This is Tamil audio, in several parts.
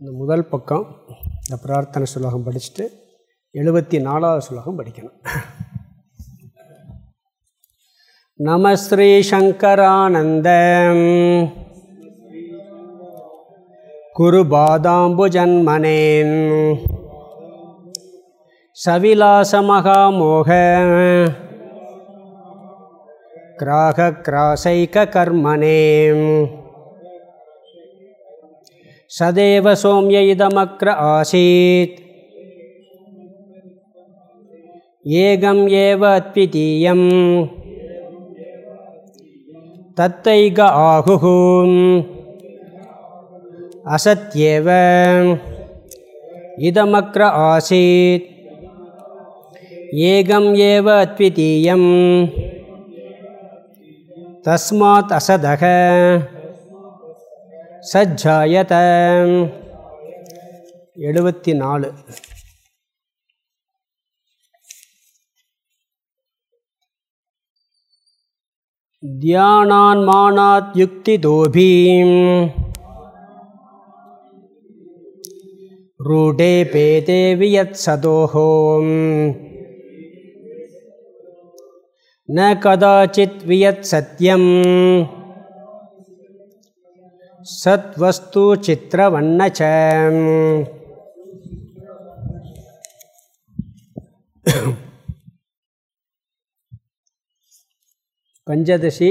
இந்த முதல் பக்கம் இந்த பிரார்த்தனை சுலோகம் படிச்சுட்டு எழுபத்தி நாலாவது சுலோகம் படிக்கணும். நம ஸ்ரீ சங்கரானந்த. குரு பாதாம்புஜன்மனே. சவிலாசமகாமோக கிராகக்ராசைகர்மணே சதேவ சோமிய இதமக்ர ஆசீத். ஏகம் ஏவ அத்விதீயம். தத்தைக ஆகு அசத்யேவ. இதமக்ர ஆசீத். ஏகம் ஏவ அத்விதீயம். தஸ்மாத் அசதக. சஜ்ஜாயத எழுபத்தி நாலு தியானான்மானாத் யுக்திதோபீம் रूढे पेते वियत्सदोहोम् न कदाचित् वियत्सत्यम् சத்வஸ்து சித்திர சித்திரவண்ணச்ச பஞ்சதசி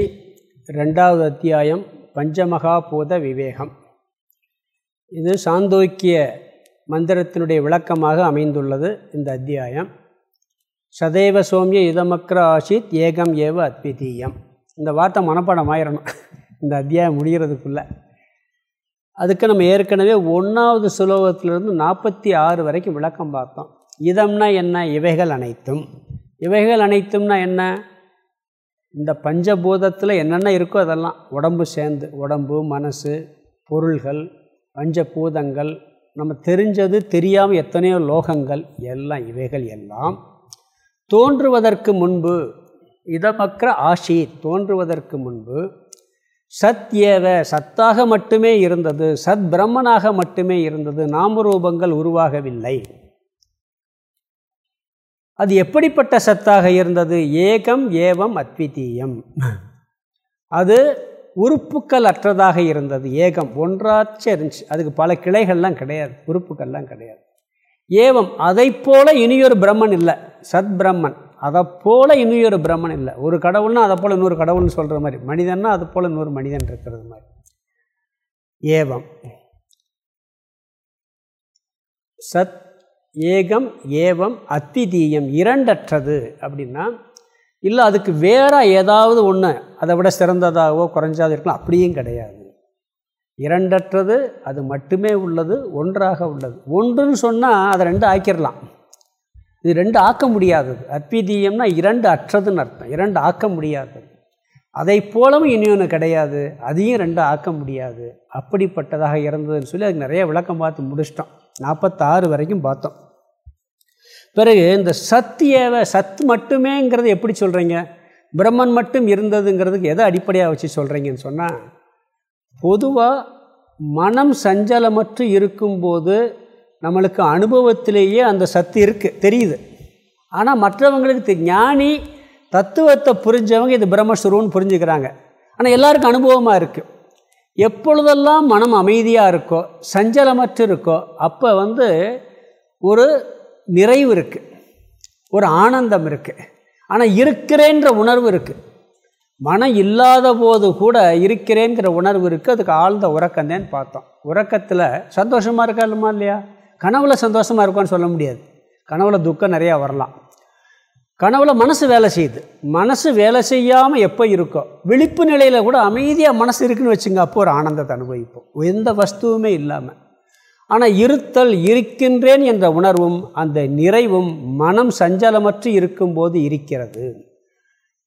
ரெண்டாவது அத்தியாயம் பஞ்சமகாபூத விவேகம். இது சாந்தோக்கிய மந்திரத்தினுடைய விளக்கமாக அமைந்துள்ளது இந்த அத்தியாயம். சதைவ சோமிய இதமக்ர ஆசித் ஏகம் ஏவ அத்விதீயம். இந்த வார்த்தை மனப்பாடம் ஆயிடணும் இந்த அத்தியாயம் முடிகிறதுக்குள்ளே. அதுக்கு நம்ம ஏற்கனவே ஒன்றாவது சுலோகத்திலிருந்து நாற்பத்தி ஆறு வரைக்கும் விளக்கம் பார்த்தோம். இதம்னா என்ன? இவைகள் அனைத்தும். இவைகள் அனைத்தும்னா என்ன? இந்த பஞ்சபூதத்தில் என்னென்ன இருக்கோ அதெல்லாம். உடம்பு சேர்ந்து உடம்பு மனசு பொருள்கள் பஞ்சபூதங்கள் நம்ம தெரிஞ்சது தெரியாமல் எத்தனையோ லோகங்கள் எல்லாம் இவைகள் எல்லாம். தோன்றுவதற்கு முன்பு இதமக்கிற ஆசி தோன்றுவதற்கு முன்பு சத் ஏவ சத்தாக மட்டுமே இருந்தது சத் பிரம்மனாக மட்டுமே இருந்தது நாமரூபங்கள் உருவாகவில்லை. அது எப்படிப்பட்ட சத்தாக இருந்தது? ஏகம் ஏவம் அத்விதீயம். அது உறுப்புக்கள் அற்றதாக இருந்தது. ஏகம் ஒன்றாச்சு இருந்துச்சு. அதுக்கு பல கிளைகள்லாம் கிடையாது. உறுப்புக்கள்லாம் கிடையாது. ஏவம் அதை போல இனியொரு பிரம்மன் இல்லை. சத் பிரம்மன். அதை இன்னும் ஒரு பிரம்மன் இல்லை. ஒரு கடவுள்னா அதை போல் இன்னொரு கடவுள்னு சொல்கிற மாதிரி. மனிதன்னா அது போல் இன்னொரு மனிதன் இருக்கிறது மாதிரி. ஏவம். சத் ஏகம் ஏவம் அத்திதீயம் இரண்டற்றது அப்படின்னா இல்லை அதுக்கு வேற ஏதாவது ஒன்று அதை விட சிறந்ததாகவோ குறைஞ்சாது இருக்கலாம். அப்படியும் கிடையாது. இரண்டற்றது அது மட்டுமே உள்ளது ஒன்றாக உள்ளது. ஒன்றுன்னு சொன்னால் அதை ரெண்டு ஆக்கிடலாம் இது ரெண்டு ஆக்க முடியாதது. அத்விதீயம்னா இரண்டு அற்றதுன்னு அர்த்தம். இரண்டு ஆக்க முடியாதது அதை போலவும் இனியொன்று கிடையாது. அதையும் ரெண்டு ஆக்க முடியாது. அப்படிப்பட்டதாக இருந்ததுன்னு சொல்லி அதுக்கு நிறைய விளக்கம் பார்த்து முடிச்சிட்டோம். நாற்பத்தாறு வரைக்கும் பார்த்தோம். பிறகு இந்த சத்தியவ சத் மட்டுமேங்கிறது எப்படி சொல்கிறீங்க பிரம்மன் மட்டும் இருந்ததுங்கிறதுக்கு எதை அடிப்படையாக வச்சு சொல்கிறீங்கன்னு சொன்னால் பொதுவாக மனம் சஞ்சலமற்று இருக்கும்போது நம்மளுக்கு அனுபவத்திலேயே அந்த சத்து இருக்குது தெரியுது. ஆனால் மற்றவங்களுக்கு ஞானி தத்துவத்தை புரிஞ்சவங்க இது பிரம்மஸ்வரூன்னு புரிஞ்சுக்கிறாங்க. ஆனால் எல்லாருக்கும் அனுபவமாக இருக்குது எப்பொழுதெல்லாம் மனம் அமைதியாக இருக்கோ சஞ்சலமற்று இருக்கோ அப்போ வந்து ஒரு நிறைவு இருக்குது ஒரு ஆனந்தம் இருக்குது ஆனால் இருக்கிறேன்ற உணர்வு இருக்குது மனம் இல்லாத போது கூட இருக்கிறேங்கிற உணர்வு இருக்குது அதுக்கு ஆழ்ந்த உறக்கந்தேன்னு பார்த்தோம். உறக்கத்தில் சந்தோஷமாக இருக்கா இல்லையா? கனவில் சந்தோஷமாக இருக்கும்னு சொல்ல முடியாது. கனவில் துக்கம் நிறையா வரலாம். கனவுல மனசு வேலை செய்யுது. மனசு வேலை செய்யாமல் எப்போ இருக்கோ விழிப்பு நிலையில் கூட அமைதியாக மனசு இருக்குன்னு வச்சுங்க அப்போ ஒரு ஆனந்தத்தை அனுபவிப்போம். எந்த வஸ்துவுமே இல்லாமல் ஆனால் இருத்தல் இருக்கின்றேன் என்ற உணர்வும் அந்த நிறைவும் மனம் சஞ்சலமற்று இருக்கும்போது இருக்கிறது.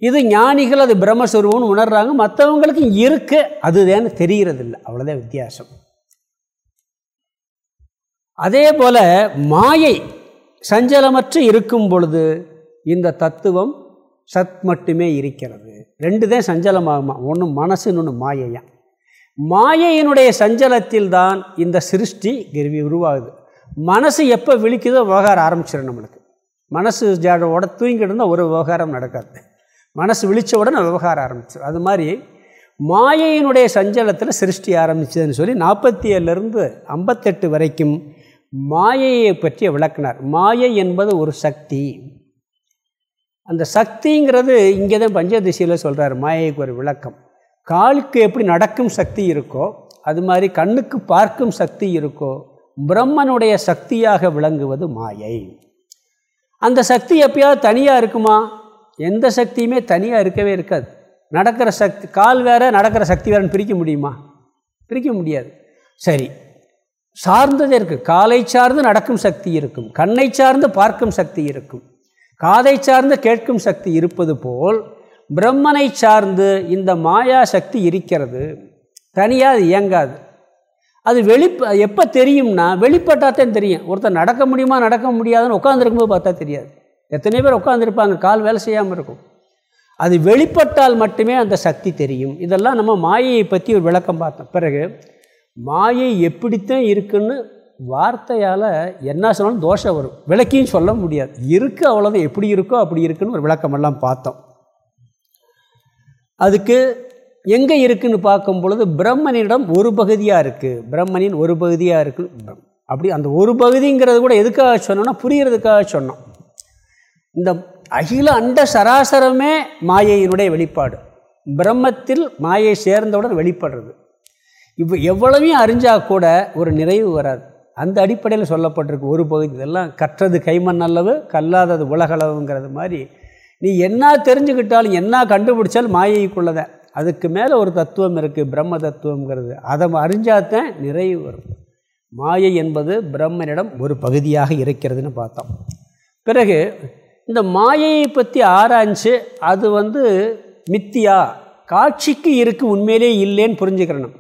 இது ஞானிகள் அது பிரம்மஸ்வரூபம்னு உணர்றாங்க. மற்றவங்களுக்கு இருக்கு அதுதான் தெரிகிறதில்ல அவ்வளோதான் வித்தியாசம். அதே போல் மாயை சஞ்சலமற்று இருக்கும் பொழுது இந்த தத்துவம் சத் மட்டுமே இருக்கிறது. ரெண்டு தான் சஞ்சலமாகுமா? ஒன்று மனசு இன்னொன்று மாயையா. மாயையினுடைய சஞ்சலத்தில் தான் இந்த சிருஷ்டி கிருவி உருவாகுது. மனசு எப்போ விழிக்குதோ விவகாரம் ஆரம்பிச்சிடும் நம்மளுக்கு. மனசு ஜாடோட தூங்கிட்டு இருந்தால் ஒரு விவகாரம் நடக்காது. மனசு விழித்த உடனே விவகாரம் ஆரம்பிச்சிடும் அது மாதிரி மாயையினுடைய சஞ்சலத்தில் சிருஷ்டி ஆரம்பிச்சதுன்னு சொல்லி நாற்பத்தி ஏழுலேருந்து ஐம்பத்தெட்டு வரைக்கும் மாயையை பற்றிய விளக்கினார். மாயை என்பது ஒரு சக்தி. அந்த சக்திங்கிறது இங்கே தான் பஞ்சதிசையில் சொல்கிறார் மாயைக்கு ஒரு விளக்கம். காலுக்கு எப்படி நடக்கும் சக்தி இருக்கோ அது மாதிரி கண்ணுக்கு பார்க்கும் சக்தி இருக்கோ பிரம்மனுடைய சக்தியாக விளங்குவது மாயை. அந்த சக்தி எப்பயாவது தனியாக இருக்குமா? எந்த சக்தியுமே தனியாக இருக்கவே இருக்காது. நடக்கிற சக்தி கால் வேற நடக்கிற சக்தி வேறுன்னு பிரிக்க முடியுமா? பிரிக்க முடியாது. சரி சார்ந்ததே இருக்குது காலை சார்ந்து நடக்கும் சக்தி இருக்கும். கண்ணை சார்ந்து பார்க்கும் சக்தி இருக்கும். காதை சார்ந்து கேட்கும் சக்தி இருப்பது போல் பிரம்மனை சார்ந்து இந்த மாயா சக்தி இருக்கிறது. தனியாக அது இயங்காது. அது வெளிப்ப எப்போ தெரியும்னா வெளிப்பட்டாத்தான் தெரியும். ஒருத்தர் நடக்க முடியுமா நடக்க முடியாதுன்னு உட்காந்துருக்கும்போது பார்த்தா தெரியாது. எத்தனை பேர் உட்காந்துருப்பாங்க கால் வேலை செய்யாமல் இருக்கும். அது வெளிப்பட்டால் மட்டுமே அந்த சக்தி தெரியும். இதெல்லாம் நம்ம மாயையை பற்றி ஒரு விளக்கம் பார்த்தோம். பிறகு மாயை எப்படித்தான் இருக்குன்னு வார்த்தையால் என்ன சொன்னாலும் தோஷம் வரும். விளக்கியும் சொல்ல முடியாது. இருக்கு அவ்வளோதான் எப்படி இருக்கோ அப்படி இருக்குன்னு ஒரு விளக்கமெல்லாம் பார்த்தோம். அதுக்கு எங்கே இருக்குன்னு பார்க்கும் பொழுது பிரம்மனிடம் ஒரு பகுதியாக இருக்குது பிரம்மனின் ஒரு பகுதியாக இருக்குது அப்படி அந்த ஒரு பகுதிங்கிறது கூட எதுக்காக சொன்னோன்னா புரியறதுக்காக சொன்னோம். இந்த அகில அண்ட சராசரமே மாயையினுடைய வெளிப்பாடு. பிரம்மத்தில் மாயை சேர்ந்தவுடன் வெளிப்படுறது. இப்போ எவ்வளவையும் அறிஞ்சால் கூட ஒரு நிறைவு வராது. அந்த அடிப்படையில் சொல்லப்பட்டிருக்கு ஒரு பகுதி இதெல்லாம் கற்றது கைமண் அளவு கல்லாதது உலகளவுங்கிறது மாதிரி. நீ என்ன தெரிஞ்சுக்கிட்டாலும் என்ன கண்டுபிடிச்சாலும் மாயைக்குள்ளதான் அதுக்கு மேலே ஒரு தத்துவம் இருக்குது பிரம்ம தத்துவங்கிறது அதை அறிஞ்சாதான் நிறைவு வரும். மாயை என்பது பிரம்மனிடம் ஒரு பகுதியாக இருக்கிறதுன்னு பார்த்தோம். பிறகு இந்த மாயையை பற்றி ஆராய்ஞ்சு அது வந்து மித்தியா காட்சிக்கு இருக்குது உண்மையிலே இல்லைன்னு புரிஞ்சுக்கிறணும்.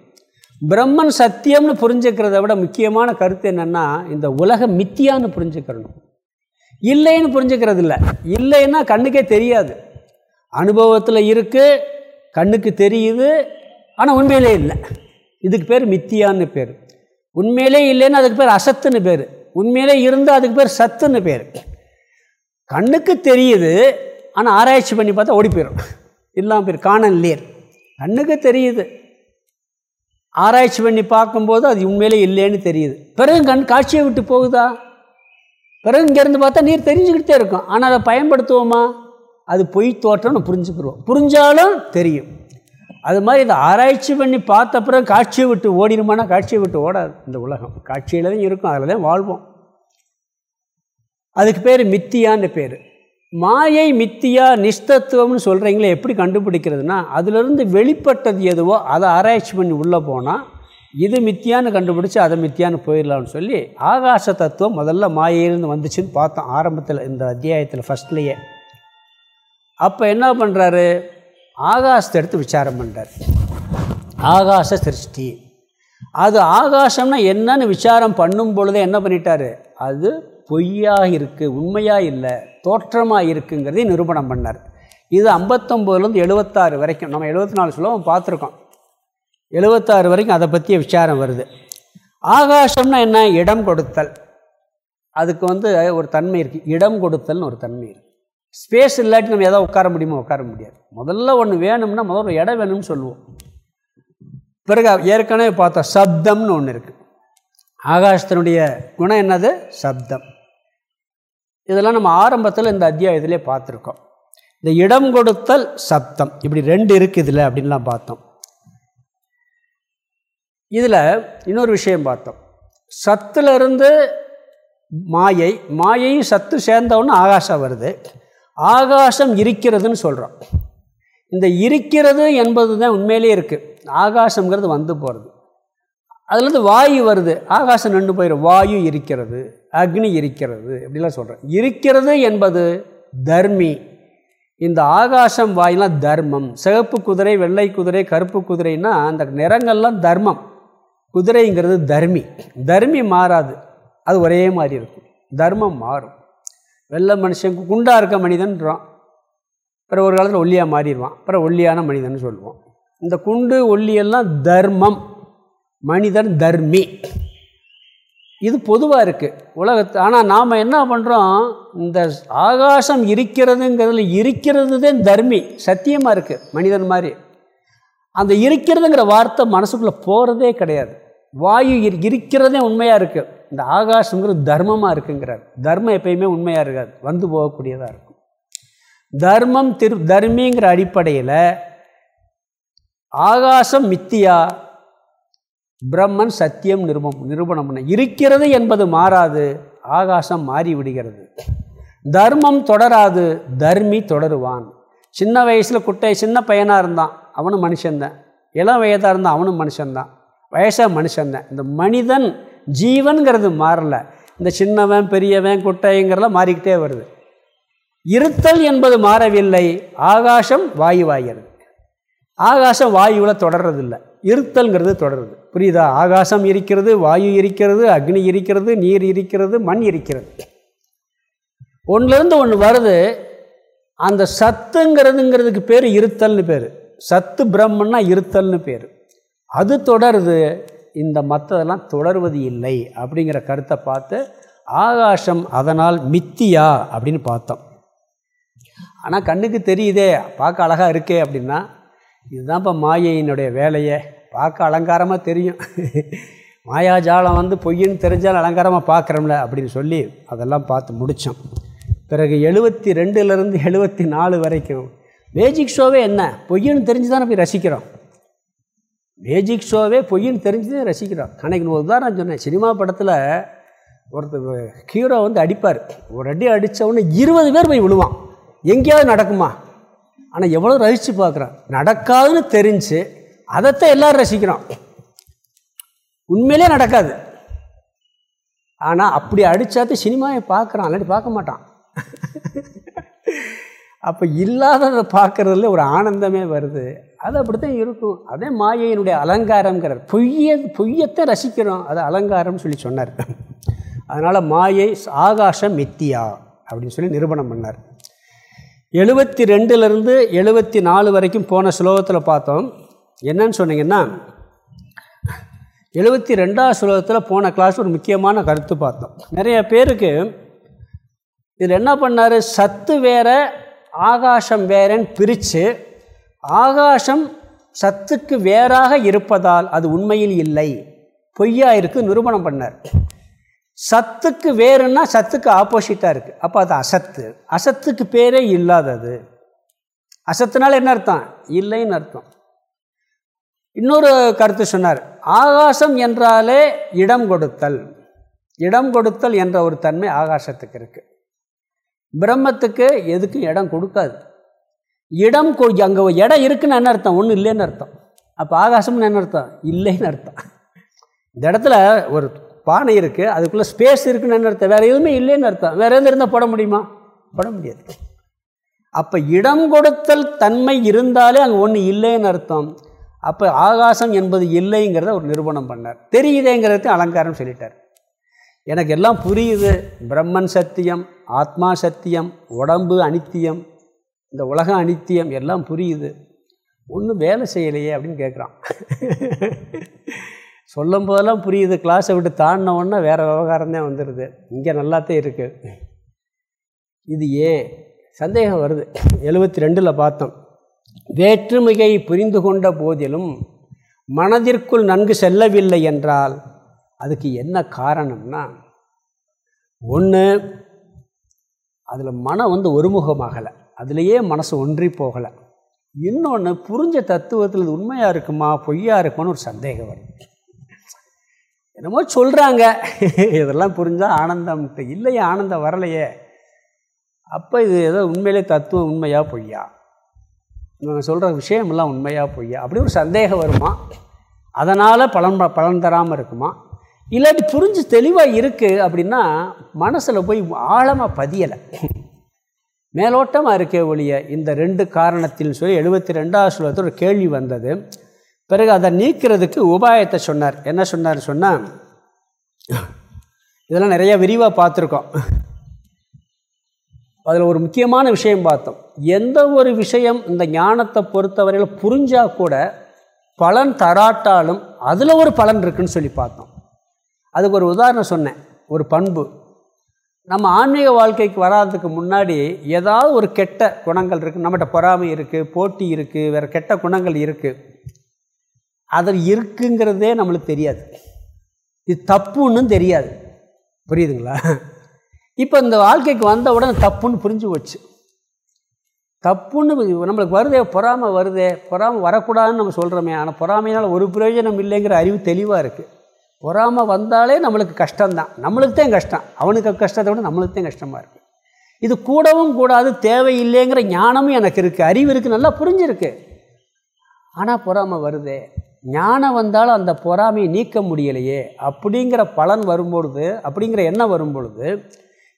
பிரம்மன் சத்தியம்னு புரிஞ்சுக்கிறத விட முக்கியமான கருத்து என்னென்னா இந்த உலகம் மித்தியான்னு புரிஞ்சுக்கிறணும் இல்லைன்னு புரிஞ்சுக்கிறது இல்லை. இல்லைன்னா கண்ணுக்கே தெரியாது. அனுபவத்தில் இருக்குது கண்ணுக்கு தெரியுது ஆனால் உண்மையிலே இல்லை. இதுக்கு பேர் மித்தியான்னு பேர். உண்மையிலே இல்லைன்னு அதுக்கு பேர் அசத்துன்னு பேர். உண்மையிலே இருந்தால் அதுக்கு பேர் சத்துன்னு பேர். கண்ணுக்கு தெரியுது ஆனால் ஆராய்ச்சி பண்ணி பார்த்தா ஓடி போயிடும் இல்லாமல் பேர் காணல் லேர் கண்ணுக்கு தெரியுது. ஆராய்ச்சி பண்ணி பார்க்கும்போது அது உண்மையிலே இல்லைன்னு தெரியுது. பிறகு கண் காட்சியை விட்டு போகுதா? பிறகு இங்கேருந்து பார்த்தா நீர் தெரிஞ்சுக்கிட்டே இருக்கும். ஆனால் அதை பயன்படுத்துவோமா? அது பொய் தோற்றம்னு புரிஞ்சுக்கிறோம் புரிஞ்சாலும் தெரியும். அது மாதிரி இதை ஆராய்ச்சி பண்ணி பார்த்த பிறகு காட்சியை விட்டு ஓடிடுமானா? காட்சியை விட்டு ஓடாது. இந்த உலகம். காட்சியில் தான் இருக்கும். அதில் தான் வாழ்வோம். அதுக்கு பேர் மித்தியான்னு பேர். மாயை மித்தியா நிஷ்டத்துவம்னு சொல்கிறீங்களே எப்படி கண்டுபிடிக்கிறதுனா அதிலிருந்து வெளிப்பட்டது எதுவோ அதை ஆராய்ச்சி பண்ணி உள்ளே போனால் இது மித்தியான்னு கண்டுபிடிச்சி அதை மித்தியான்னு போயிடலாம்னு சொல்லி ஆகாச தத்துவம் முதல்ல மாயையிலேருந்து வந்துச்சுன்னு பார்த்தோம் ஆரம்பத்தில் இந்த அத்தியாயத்தில் ஃபஸ்ட்லேயே அப்போ என்ன பண்ணுறாரு ஆகாசத்தை எடுத்து விசாரம் பண்ணுறார் ஆகாச சிருஷ்டி. அது ஆகாசம்னா என்னன்னு விசாரம் பண்ணும் பொழுதே என்ன பண்ணிட்டாரு? அது பொய்யாக இருக்குது உண்மையாக இல்லை? தோற்றமாக இருக்குங்கிறதையும் நிரூபணம் பண்ணார். இது ஐம்பத்தொம்போதுலேருந்து எழுபத்தாறு வரைக்கும் நம்ம எழுபத்தி நாலு சொல்லுவோம் பார்த்துருக்கோம். எழுபத்தாறு வரைக்கும் அதை பற்றிய விசாரம் வருது. ஆகாசம்னா என்ன? இடம் கொடுத்தல். அதுக்கு வந்து ஒரு தன்மை இருக்குது இடம் கொடுத்தல்னு ஒரு தன்மை இருக்குது ஸ்பேஸ் இல்லாட்டி நம்ம எதாவது உட்கார முடியுமோ உட்கார முடியாது. முதல்ல ஒன்று வேணும்னா முதல்ல இடம் வேணும்னு சொல்லுவோம். பிறகு ஏற்கனவே பார்த்தோம் சப்தம்னு ஒன்று இருக்குது ஆகாசத்தினுடைய குணம் என்னது? சப்தம். இதெல்லாம் நம்ம ஆரம்பத்தில் இந்த அத்தியாயத்திலே பார்த்துருக்கோம். இந்த இடம் கொடுத்தல் சப்தம். இப்படி ரெண்டு இருக்குது இதில் அப்படின்லாம் பார்த்தோம். இதில் இன்னொரு விஷயம் பார்த்தோம். சத்துலேருந்து மாயை மாயையும் சத்து சேர்ந்தவுடனே ஆகாசம் வருது. ஆகாசம் இருக்கிறதுன்னு சொல்கிறோம் இந்த இருக்கிறது என்பது தான் உண்மையிலே இருக்குது ஆகாசங்கிறது வந்து போகிறது அதுலேருந்து வாயு வருது. ஆகாசம் நின்று போயிடும் வாயு இருக்கிறது. அக்னி இருக்கிறது அப்படிலாம் சொல்கிறேன் இருக்கிறது என்பது தர்மி. இந்த ஆகாசம் வாயிலாம் தர்மம். சிவப்பு குதிரை வெள்ளை குதிரை கருப்பு குதிரைன்னா அந்த நிறங்கள்லாம் தர்மம். குதிரைங்கிறது தர்மி. தர்மி மாறாது. அது ஒரே மாதிரி இருக்கும். தர்மம் மாறும். வெள்ளை மனுஷன் குண்டாக இருக்க மனிதன்றான். அப்புறம் ஒரு காலத்தில் ஒல்லியாக மாறிடுவான். அப்புறம் ஒல்லியான மனிதன் சொல்லுவோம். இந்த குண்டு ஒல்லியெல்லாம் தர்மம். மனிதன் தர்மி. இது பொதுவாக இருக்குது உலகத்து ஆனால் நாம் என்ன பண்ணுறோம் இந்த ஆகாசம் இருக்கிறதுங்கிறதுல இருக்கிறது தான் தர்மி. சத்தியமாக இருக்குது மனிதன் மாதிரி. அந்த இருக்கிறதுங்கிற வார்த்தை மனசுக்குள்ளே போகிறதே கிடையாது. வாயு இருக்கிறதே உண்மையாக இருக்குது இந்த ஆகாசங்கிறது தர்மமாக இருக்குங்கிறார். தர்மம் எப்பயுமே உண்மையாக இருக்காது. வந்து போகக்கூடியதாக இருக்கும். தர்மம் திரு தர்மிங்கிற அடிப்படையில் ஆகாசம் மித்தியா பிரம்மன் சத்தியம் நிருபம் நிரூபணம் பண்ண இருக்கிறது என்பது மாறாது ஆகாசம் மாறி விடுகிறது. தர்மம் தொடராது தர்மி தொடருவான். சின்ன வயசில் குட்டை சின்ன பையனாக இருந்தான் அவனும் மனுஷன்தான் இளம் வயதாக இருந்தான் அவனும் மனுஷன்தான் வயசாக மனுஷன்தான் இந்த மனிதன் ஜீவன்கிறது மாறலை. இந்த சின்னவன் பெரியவன் குட்டைங்கிறலாம் மாறிக்கிட்டே வருது. இருத்தல் என்பது மாறவில்லை ஆகாசம் வாயுவாகிறது. ஆகாசம் வாயுவில் தொடர்றதில்லை. இருத்தல்ங்கிறது தொடருது. புரியுதா? ஆகாசம் இருக்கிறது வாயு இருக்கிறது அக்னி இருக்கிறது நீர் இருக்கிறது மண் இருக்கிறது. ஒன்றுலேருந்து ஒன்று வருது. அந்த சத்துங்கிறதுங்கிறதுக்கு பேர் இருத்தல்னு பேர். சத்து பிரம்மன்னா இருத்தல்னு பேர். அது தொடருது. இந்த மற்றதெல்லாம் தொடர்வது இல்லை அப்படிங்கிற கருத்தை பார்த்து ஆகாசம் அதனால் மித்தியா அப்படின்னு பார்த்தோம். ஆனால் கண்ணுக்கு தெரியுதே பார்க்க அழகாக இருக்கே அப்படின்னா இதுதான் இப்போ மாயையினுடைய வேலையை. பார்க்க அலங்காரமாக தெரியும். மாயாஜாலம் வந்து பொய்ன்னு தெரிஞ்சால் அலங்காரமாக பார்க்குறோம்ல அப்படின்னு சொல்லி அதெல்லாம் பார்த்து முடித்தோம் பிறகு எழுபத்தி ரெண்டுலேருந்து எழுபத்தி நாலு வரைக்கும் மேஜிக் ஷோவே என்ன? பொய்ன்னு தெரிஞ்சு தான் போய் ரசிக்கிறோம். மேஜிக் ஷோவே பொய்ன்னு தெரிஞ்சு தான் ரசிக்கிறோம். அன்றைக்கு ஒரு உதாரணம் சொன்னேன். சினிமா படத்தில் ஒருத்தர் ஹீரோ வந்து அடிப்பார். ஒரு அடி அடித்தவொடனே இருபது பேர் போய் விழுவான். எங்கேயாவது நடக்குமா? ஆனால் எவ்வளோ ரசித்து பார்க்குறான். நடக்காதுன்னு தெரிஞ்சு அதைத்தான் எல்லோரும் ரசிக்கிறோம் உண்மையிலே நடக்காது. ஆனால் அப்படி அடித்தாத்து சினிமாவை பார்க்குறான். இல்லாட்டி பார்க்க மாட்டான். அப்போ இல்லாததை பார்க்குறதுல ஒரு ஆனந்தமே வருது. அது அப்படித்தான் இருக்கும். அதே மாயையினுடைய அலங்காரங்கிறார் பொய்ய பொய்யத்தை ரசிக்கிறோம். அது அலங்காரம்னு சொல்லி சொன்னார். அதனால் மாயை ஆகாசம் மித்தியா அப்படின்னு சொல்லி நிரூபணம் பண்ணார். எழுபத்தி ரெண்டுலேருந்து எழுபத்தி நாலு வரைக்கும் போன ஸ்லோகத்தில் பார்த்தோம். என்னன்னு சொன்னீங்கன்னா எழுபத்தி ரெண்டாவது ஸ்லோகத்தில் போன கிளாஸ் ஒரு முக்கியமான கருத்து பார்த்தோம். நிறைய பேருக்கு இதில் என்ன பண்ணார்? சத்து வேற ஆகாசம் வேறன்னு பிரித்து ஆகாசம் சத்துக்கு வேறாக இருப்பதால் அது உண்மையில் இல்லை. பொய்யா இருக்கு நிரூபணம் பண்ணார். சத்துக்கு வேறுன்னா சத்துக்கு ஆப்போசிட்டாக இருக்குது அப்போ அது அசத்து. அசத்துக்கு பேரே இல்லாதது. அசத்துனால என்ன அர்த்தம்? இல்லைன்னு அர்த்தம். இன்னொரு கருத்து சொன்னார். ஆகாசம் என்றாலே இடம் கொடுத்தல். இடம் கொடுத்தல் என்ற ஒரு தன்மை ஆகாசத்துக்கு இருக்குது பிரம்மத்துக்கு எதுக்கும் இடம் கொடுக்காது. இடம் கொ அங்கே இடம் இருக்குன்னு என்ன அர்த்தம்? ஒன்றும் இல்லைன்னு அர்த்தம். அப்போ ஆகாசம்னு என்ன அர்த்தம்? இல்லைன்னு அர்த்தம். இந்த இடத்துல ஒரு பானை இருக்குது அதுக்குள்ளே ஸ்பேஸ் இருக்குன்னு அர்த்தம்? வேறு எதுவுமே இல்லைன்னு அர்த்தம். வேறு எதுவும் இருந்தால் போட முடியுமா? போட முடியாது. அப்போ இடம் கொடுத்தல் தன்மை இருந்தாலே அங்கே ஒன்று இல்லைன்னு அர்த்தம். அப்போ ஆகாசம் என்பது இல்லைங்கிறத ஒரு நிரூபணம் பண்ணார். தெரியுதேங்கிறதுக்கு அலங்காரம் சொல்லிட்டார். எனக்கு எல்லாம் புரியுது. பிரம்மன் சத்தியம் ஆத்மா சத்தியம் உடம்பு அனித்தியம் இந்த உலகம் அனித்தியம் எல்லாம் புரியுது. ஒன்றும் வேலை செய்யலையே அப்படின்னு கேட்குறான் சொல்லும் போதெல்லாம் புரியுது கிளாஸை விட்டு தாண்டின உடனே வேறு விவகாரம் தான் வந்துடுது இங்கே நல்லாத்தான் இருக்குது இது ஏன்? சந்தேகம் வருது. எழுபத்தி ரெண்டில் பார்த்தோம். வேற்றுமையை புரிந்து கொண்ட போதிலும் மனதிற்குள் நன்கு செல்லவில்லை என்றால் அதுக்கு என்ன காரணம்னா ஒன்று அதில் மனம் வந்து ஒருமுகமாகலை. அதுலேயே மனசு ஒன்றி போகலை. இன்னொன்று புரிஞ்ச தத்துவத்தில் இது உண்மையாக இருக்குமா பொய்யாக இருக்குமான்னு ஒரு சந்தேகம் வருது. என்னமோ சொல்கிறாங்க இதெல்லாம் புரிஞ்சால் ஆனந்தம் இல்லையே ஆனந்தம் வரலையே. அப்போ இது ஏதோ உண்மையிலே தத்துவம் உண்மையாக பொய்யா? இவங்க சொல்கிற விஷயமெல்லாம் உண்மையாக பொய்யா? அப்படி ஒரு சந்தேகம் வருமா? அதனால் பலன் பலன் தராமல் இருக்குமா? இல்லாட்டி புரிஞ்சு தெளிவாக இருக்குது அப்படின்னா மனசில் போய் ஆழமாக பதியலை. மேலோட்டமாக இருக்கே ஒழிய இந்த ரெண்டு காரணத்தில் சொல்லி எழுபத்தி ரெண்டாவது ஸ்லோகத்தில் ஒரு கேள்வி வந்தது. பிறகு அதை நீக்கிறதுக்கு உபாயத்தை சொன்னார். என்ன சொன்னார் சொன்னால் இதெல்லாம் நிறைய விரிவாக பார்த்துருக்கோம். அதில் ஒரு முக்கியமான விஷயம் பார்த்தோம். எந்த ஒரு விஷயம் இந்த ஞானத்தை பொறுத்தவரையில் புரிஞ்சால் கூட பலன் தராட்டாலும் அதில் ஒரு பலன் இருக்குன்னு சொல்லி பார்த்தோம். அதுக்கு ஒரு உதாரணம் சொன்னேன். ஒரு பண்பு. நம்ம ஆன்மீக வாழ்க்கைக்கு வராதுக்கு முன்னாடி ஏதாவது ஒரு கெட்ட குணங்கள் இருக்குது நம்மகிட்ட பொறாமை இருக்குது போட்டி இருக்குது வேறு கெட்ட குணங்கள் இருக்குது அதில் இருக்குங்கிறதே நம்மளுக்கு தெரியாது. இது தப்புன்னு தெரியாது. புரியுதுங்களா? இப்போ இந்த வாழ்க்கைக்கு வந்த உடனே தப்புன்னு புரிஞ்சு போச்சு. தப்புன்னு நம்மளுக்கு வருதே பொறாமை வருதே பொறாமை வரக்கூடாதுன்னு நம்ம சொல்கிறோமே ஆனால் பொறாமையினால் ஒரு பிரயோஜனம் இல்லைங்கிற அறிவு தெளிவாக இருக்குது பொறாமை வந்தாலே நம்மளுக்கு கஷ்டம்தான். நம்மளுக்கு தான் கஷ்டம். அவனுக்கு கஷ்டத்தை விட நம்மளுக்கு தான் கஷ்டமாக இருக்குது இது கூடவும் கூடாது தேவையில்லைங்கிற ஞானமும் எனக்கு இருக்குது அறிவு இருக்குது நல்லா புரிஞ்சிருக்கு. ஆனால் பொறாமை வருதே. ஞானம் வந்தாலும் அந்த பொறாமையை நீக்க முடியலையே அப்படிங்கிற பலன் வரும்பொழுது அப்படிங்கிற எண்ணம் வரும்பொழுது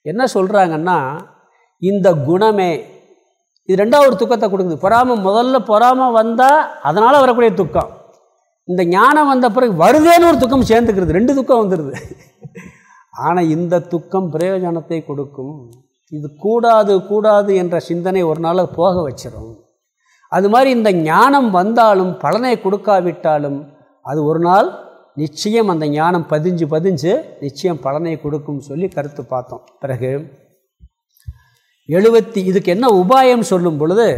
என்ன சொல்கிறாங்கன்னா இந்த குணமே இது ரெண்டாவது துக்கத்தை கொடுக்குது. பொறாமை முதல்ல பொறாமை வந்தால் அதனால் வரக்கூடிய துக்கம். இந்த ஞானம் வந்த பிறகு வருதேன்னு ஒரு துக்கம் சேர்ந்துக்கிறது. ரெண்டு துக்கம் வந்துடுது ஆனால் இந்த துக்கம் பிரயோஜனத்தை கொடுக்கும். இது கூடாது கூடாது என்ற சிந்தனை ஒரு நாள் போக வச்சிடும் அது மாதிரி இந்த ஞானம் வந்தாலும் பலனை கொடுக்காவிட்டாலும் அது ஒரு நாள் நிச்சயம் அந்த ஞானம் பதிஞ்சு பதிஞ்சு நிச்சயம் பலனை கொடுக்கும் சொல்லி கருத்து பார்த்தோம். பிறகு எழுபத்தி இதுக்கு என்ன உபாயம் சொல்லும் பொழுது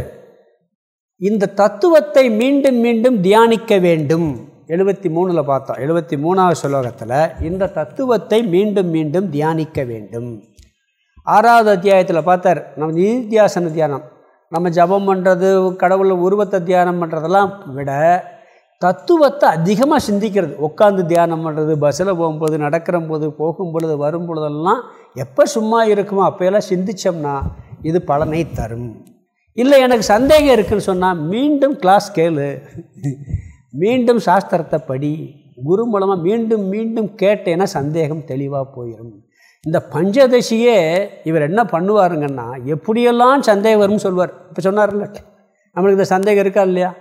இந்த தத்துவத்தை மீண்டும் மீண்டும் தியானிக்க வேண்டும். எழுபத்தி மூணில் பார்த்தோம். எழுபத்தி மூணாவது ஸ்லோகத்தில் இந்த தத்துவத்தை மீண்டும் மீண்டும் தியானிக்க வேண்டும். ஆறாவது அத்தியாயத்தில் பார்த்தார் நம்ம நிதித்தியாசன தியானம். நம்ம ஜபம் பண்ணுறது கடவுளை உருவத்தை தியானம் பண்ணுறதெல்லாம் விட தத்துவத்தை அதிகமாக சிந்திக்கிறது. உட்காந்து தியானம் பண்ணுறது பஸ்ஸில் போகும்போது நடக்கிற போது போகும் பொழுது வரும் பொழுதெல்லாம் எப்போ சும்மா இருக்குமோ அப்போயெல்லாம் சிந்தித்தோம்னா இது பலனை தரும். இல்லை எனக்கு சந்தேகம் இருக்குதுன்னு சொன்னால் மீண்டும் கிளாஸ் கேளு. மீண்டும் சாஸ்திரத்தை படி குரு மூலமாக மீண்டும் மீண்டும் கேட்டேன்னா சந்தேகம் தெளிவாக போயிடும் இந்த பஞ்சதசியே இவர் என்ன பண்ணுவாருங்கன்னா எப்படியெல்லாம் சந்தேகம் வரும்னு சொல்வார். இப்போ சொன்னார்ல நம்மளுக்கு இந்த சந்தேகம் இருக்கா இல்லையா?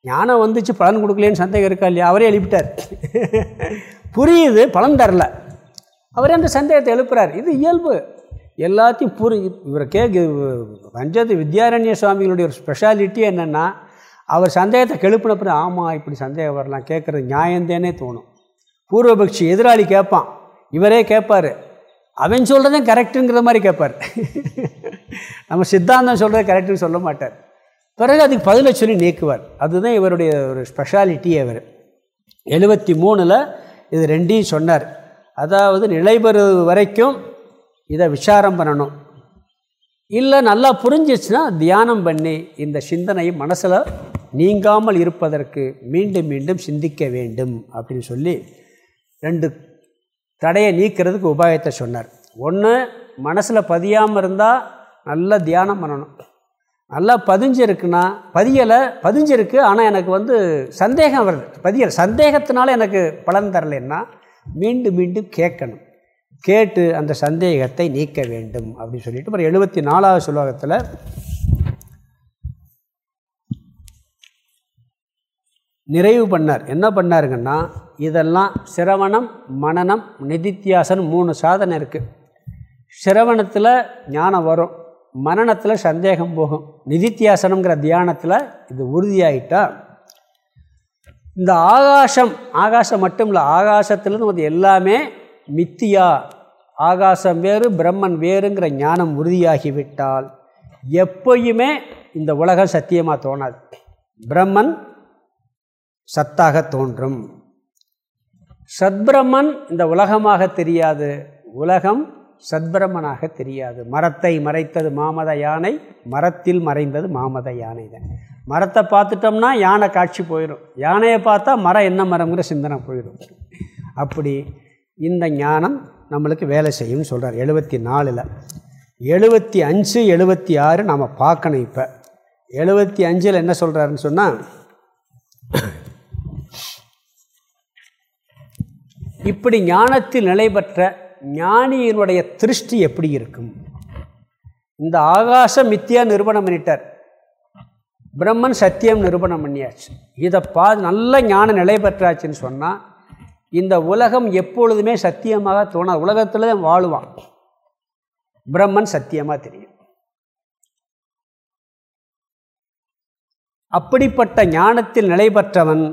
ஞானம் வந்துச்சு பலன் கொடுக்கலேன்னு சந்தேகம் இருக்கா இல்லையா? அவரே எழுப்பிட்டார். புரியுது பலன் தரல. அவரே அந்த சந்தேகத்தை எழுப்புறார். இது இயல்பு. எல்லாத்தையும் புரி இவரை கேட்கு பஞ்சத்து வித்யாரண்ய சுவாமிகளுடைய ஒரு ஸ்பெஷாலிட்டி என்னென்னா அவர் சந்தேகத்தை கெழுப்பினப்புறம் ஆமாம் இப்படி சந்தேகம் வரலாம் கேட்குறது நியாயந்தேனே தோணும். பூர்வபக்ஷி எதிராளி கேட்பான். இவரே கேட்பார். அவன் சொல்கிறதும் கரெக்டுங்கிற மாதிரி கேட்பார். நம்ம சித்தாந்தம் சொல்கிறது கரெக்டுன்னு சொல்ல மாட்டார். பிறகு அதுக்கு பதிலை சொல்லி நீக்குவார். அதுதான் இவருடைய ஒரு ஸ்பெஷாலிட்டி அவர் எழுபத்தி மூணில் இது ரெண்டையும் சொன்னார். அதாவது நிலைபெறு வரைக்கும் இதை விசாரம் பண்ணணும். இல்லை நல்லா புரிஞ்சிச்சுன்னா தியானம் பண்ணி இந்த சிந்தனையை மனசில் நீங்காமல் இருப்பதற்கு மீண்டும் மீண்டும் சிந்திக்க வேண்டும் அப்படின்னு சொல்லி ரெண்டு தடையை நீக்கிறதுக்கு உபாயத்தை சொன்னார். ஒன்று மனசில் பதியாமல் இருந்தால் நல்லா தியானம் பண்ணணும். நல்லா பதிஞ்சிருக்குன்னா பதியலை பதிஞ்சிருக்கு ஆனால் எனக்கு வந்து சந்தேகம் வருது. பதியலை. சந்தேகத்தினால எனக்கு பலன் தரலைன்னா மீண்டும் மீண்டும் கேட்கணும். கேட்டு அந்த சந்தேகத்தை நீக்க வேண்டும் அப்படின்னு சொல்லிட்டு அப்புறம் எழுபத்தி நாலாவது சுலோகத்தில் நிறைவு பண்ணார். என்ன பண்ணாருங்கன்னா இதெல்லாம் சிரவணம் மனநம் நிதித்தியாசன் மூணு சாதனை இருக்குது சிரவணத்தில் ஞானம் வரும் மனநத்தில் சந்தேகம் போகும். நிதித்தியாசனங்கிற தியானத்தில் இது உறுதியாயிட்டா இந்த ஆகாசம் ஆகாசம் மட்டும் இல்லை ஆகாசத்துலேருந்து வந்து எல்லாமே மித்தியா ஆகாசம் வேறு பிரம்மன் வேறுங்கிற ஞானம் உறுதியாகிவிட்டால் எப்பயுமே இந்த உலகம் சத்தியமாக தோணாது. பிரம்மன் சத்தாக தோன்றும். சத்பிரமன் இந்த உலகமாக தெரியாது. உலகம் சத்பிரமனாக தெரியாது. மரத்தை மறைத்தது மாமத யானை மரத்தில் மறைந்தது மாமத யானை தான். மரத்தை பார்த்துட்டோம்னா யானை காட்சி போயிடும். யானையை பார்த்தா மரம் என்ன மரம்ங்கிற சிந்தனை போயிடும். அப்படி இந்த ஞானம் நம்மளுக்கு வேலை செய்யும்னு சொல்கிறார் எழுபத்தி நாலில் எழுபத்தி அஞ்சு எழுபத்தி ஆறு நாம் பார்க்கணும் இப்போ. எழுபத்தி அஞ்சில் என்ன சொல்கிறாருன்னு சொன்னால் இப்படி ஞானத்தில் நிலை பெற்ற ஞானியினுடைய திருஷ்டி எப்படி இருக்கும்? இந்த ஆகாச மித்தியா நிரூபணம் பண்ணிட்டார் பிரம்மன் சத்தியம் நிரூபணம் பண்ணியாச்சு. இதை பா நல்ல ஞான நிலை பெற்றாச்சுன்னு சொன்னால் இந்த உலகம் எப்பொழுதுமே சத்தியமாக தோணாது. உலகத்தில் தான் வாழுவான். பிரம்மன் சத்தியமாக தெரியும். அப்படிப்பட்ட ஞானத்தில் நிலை பெற்றவன்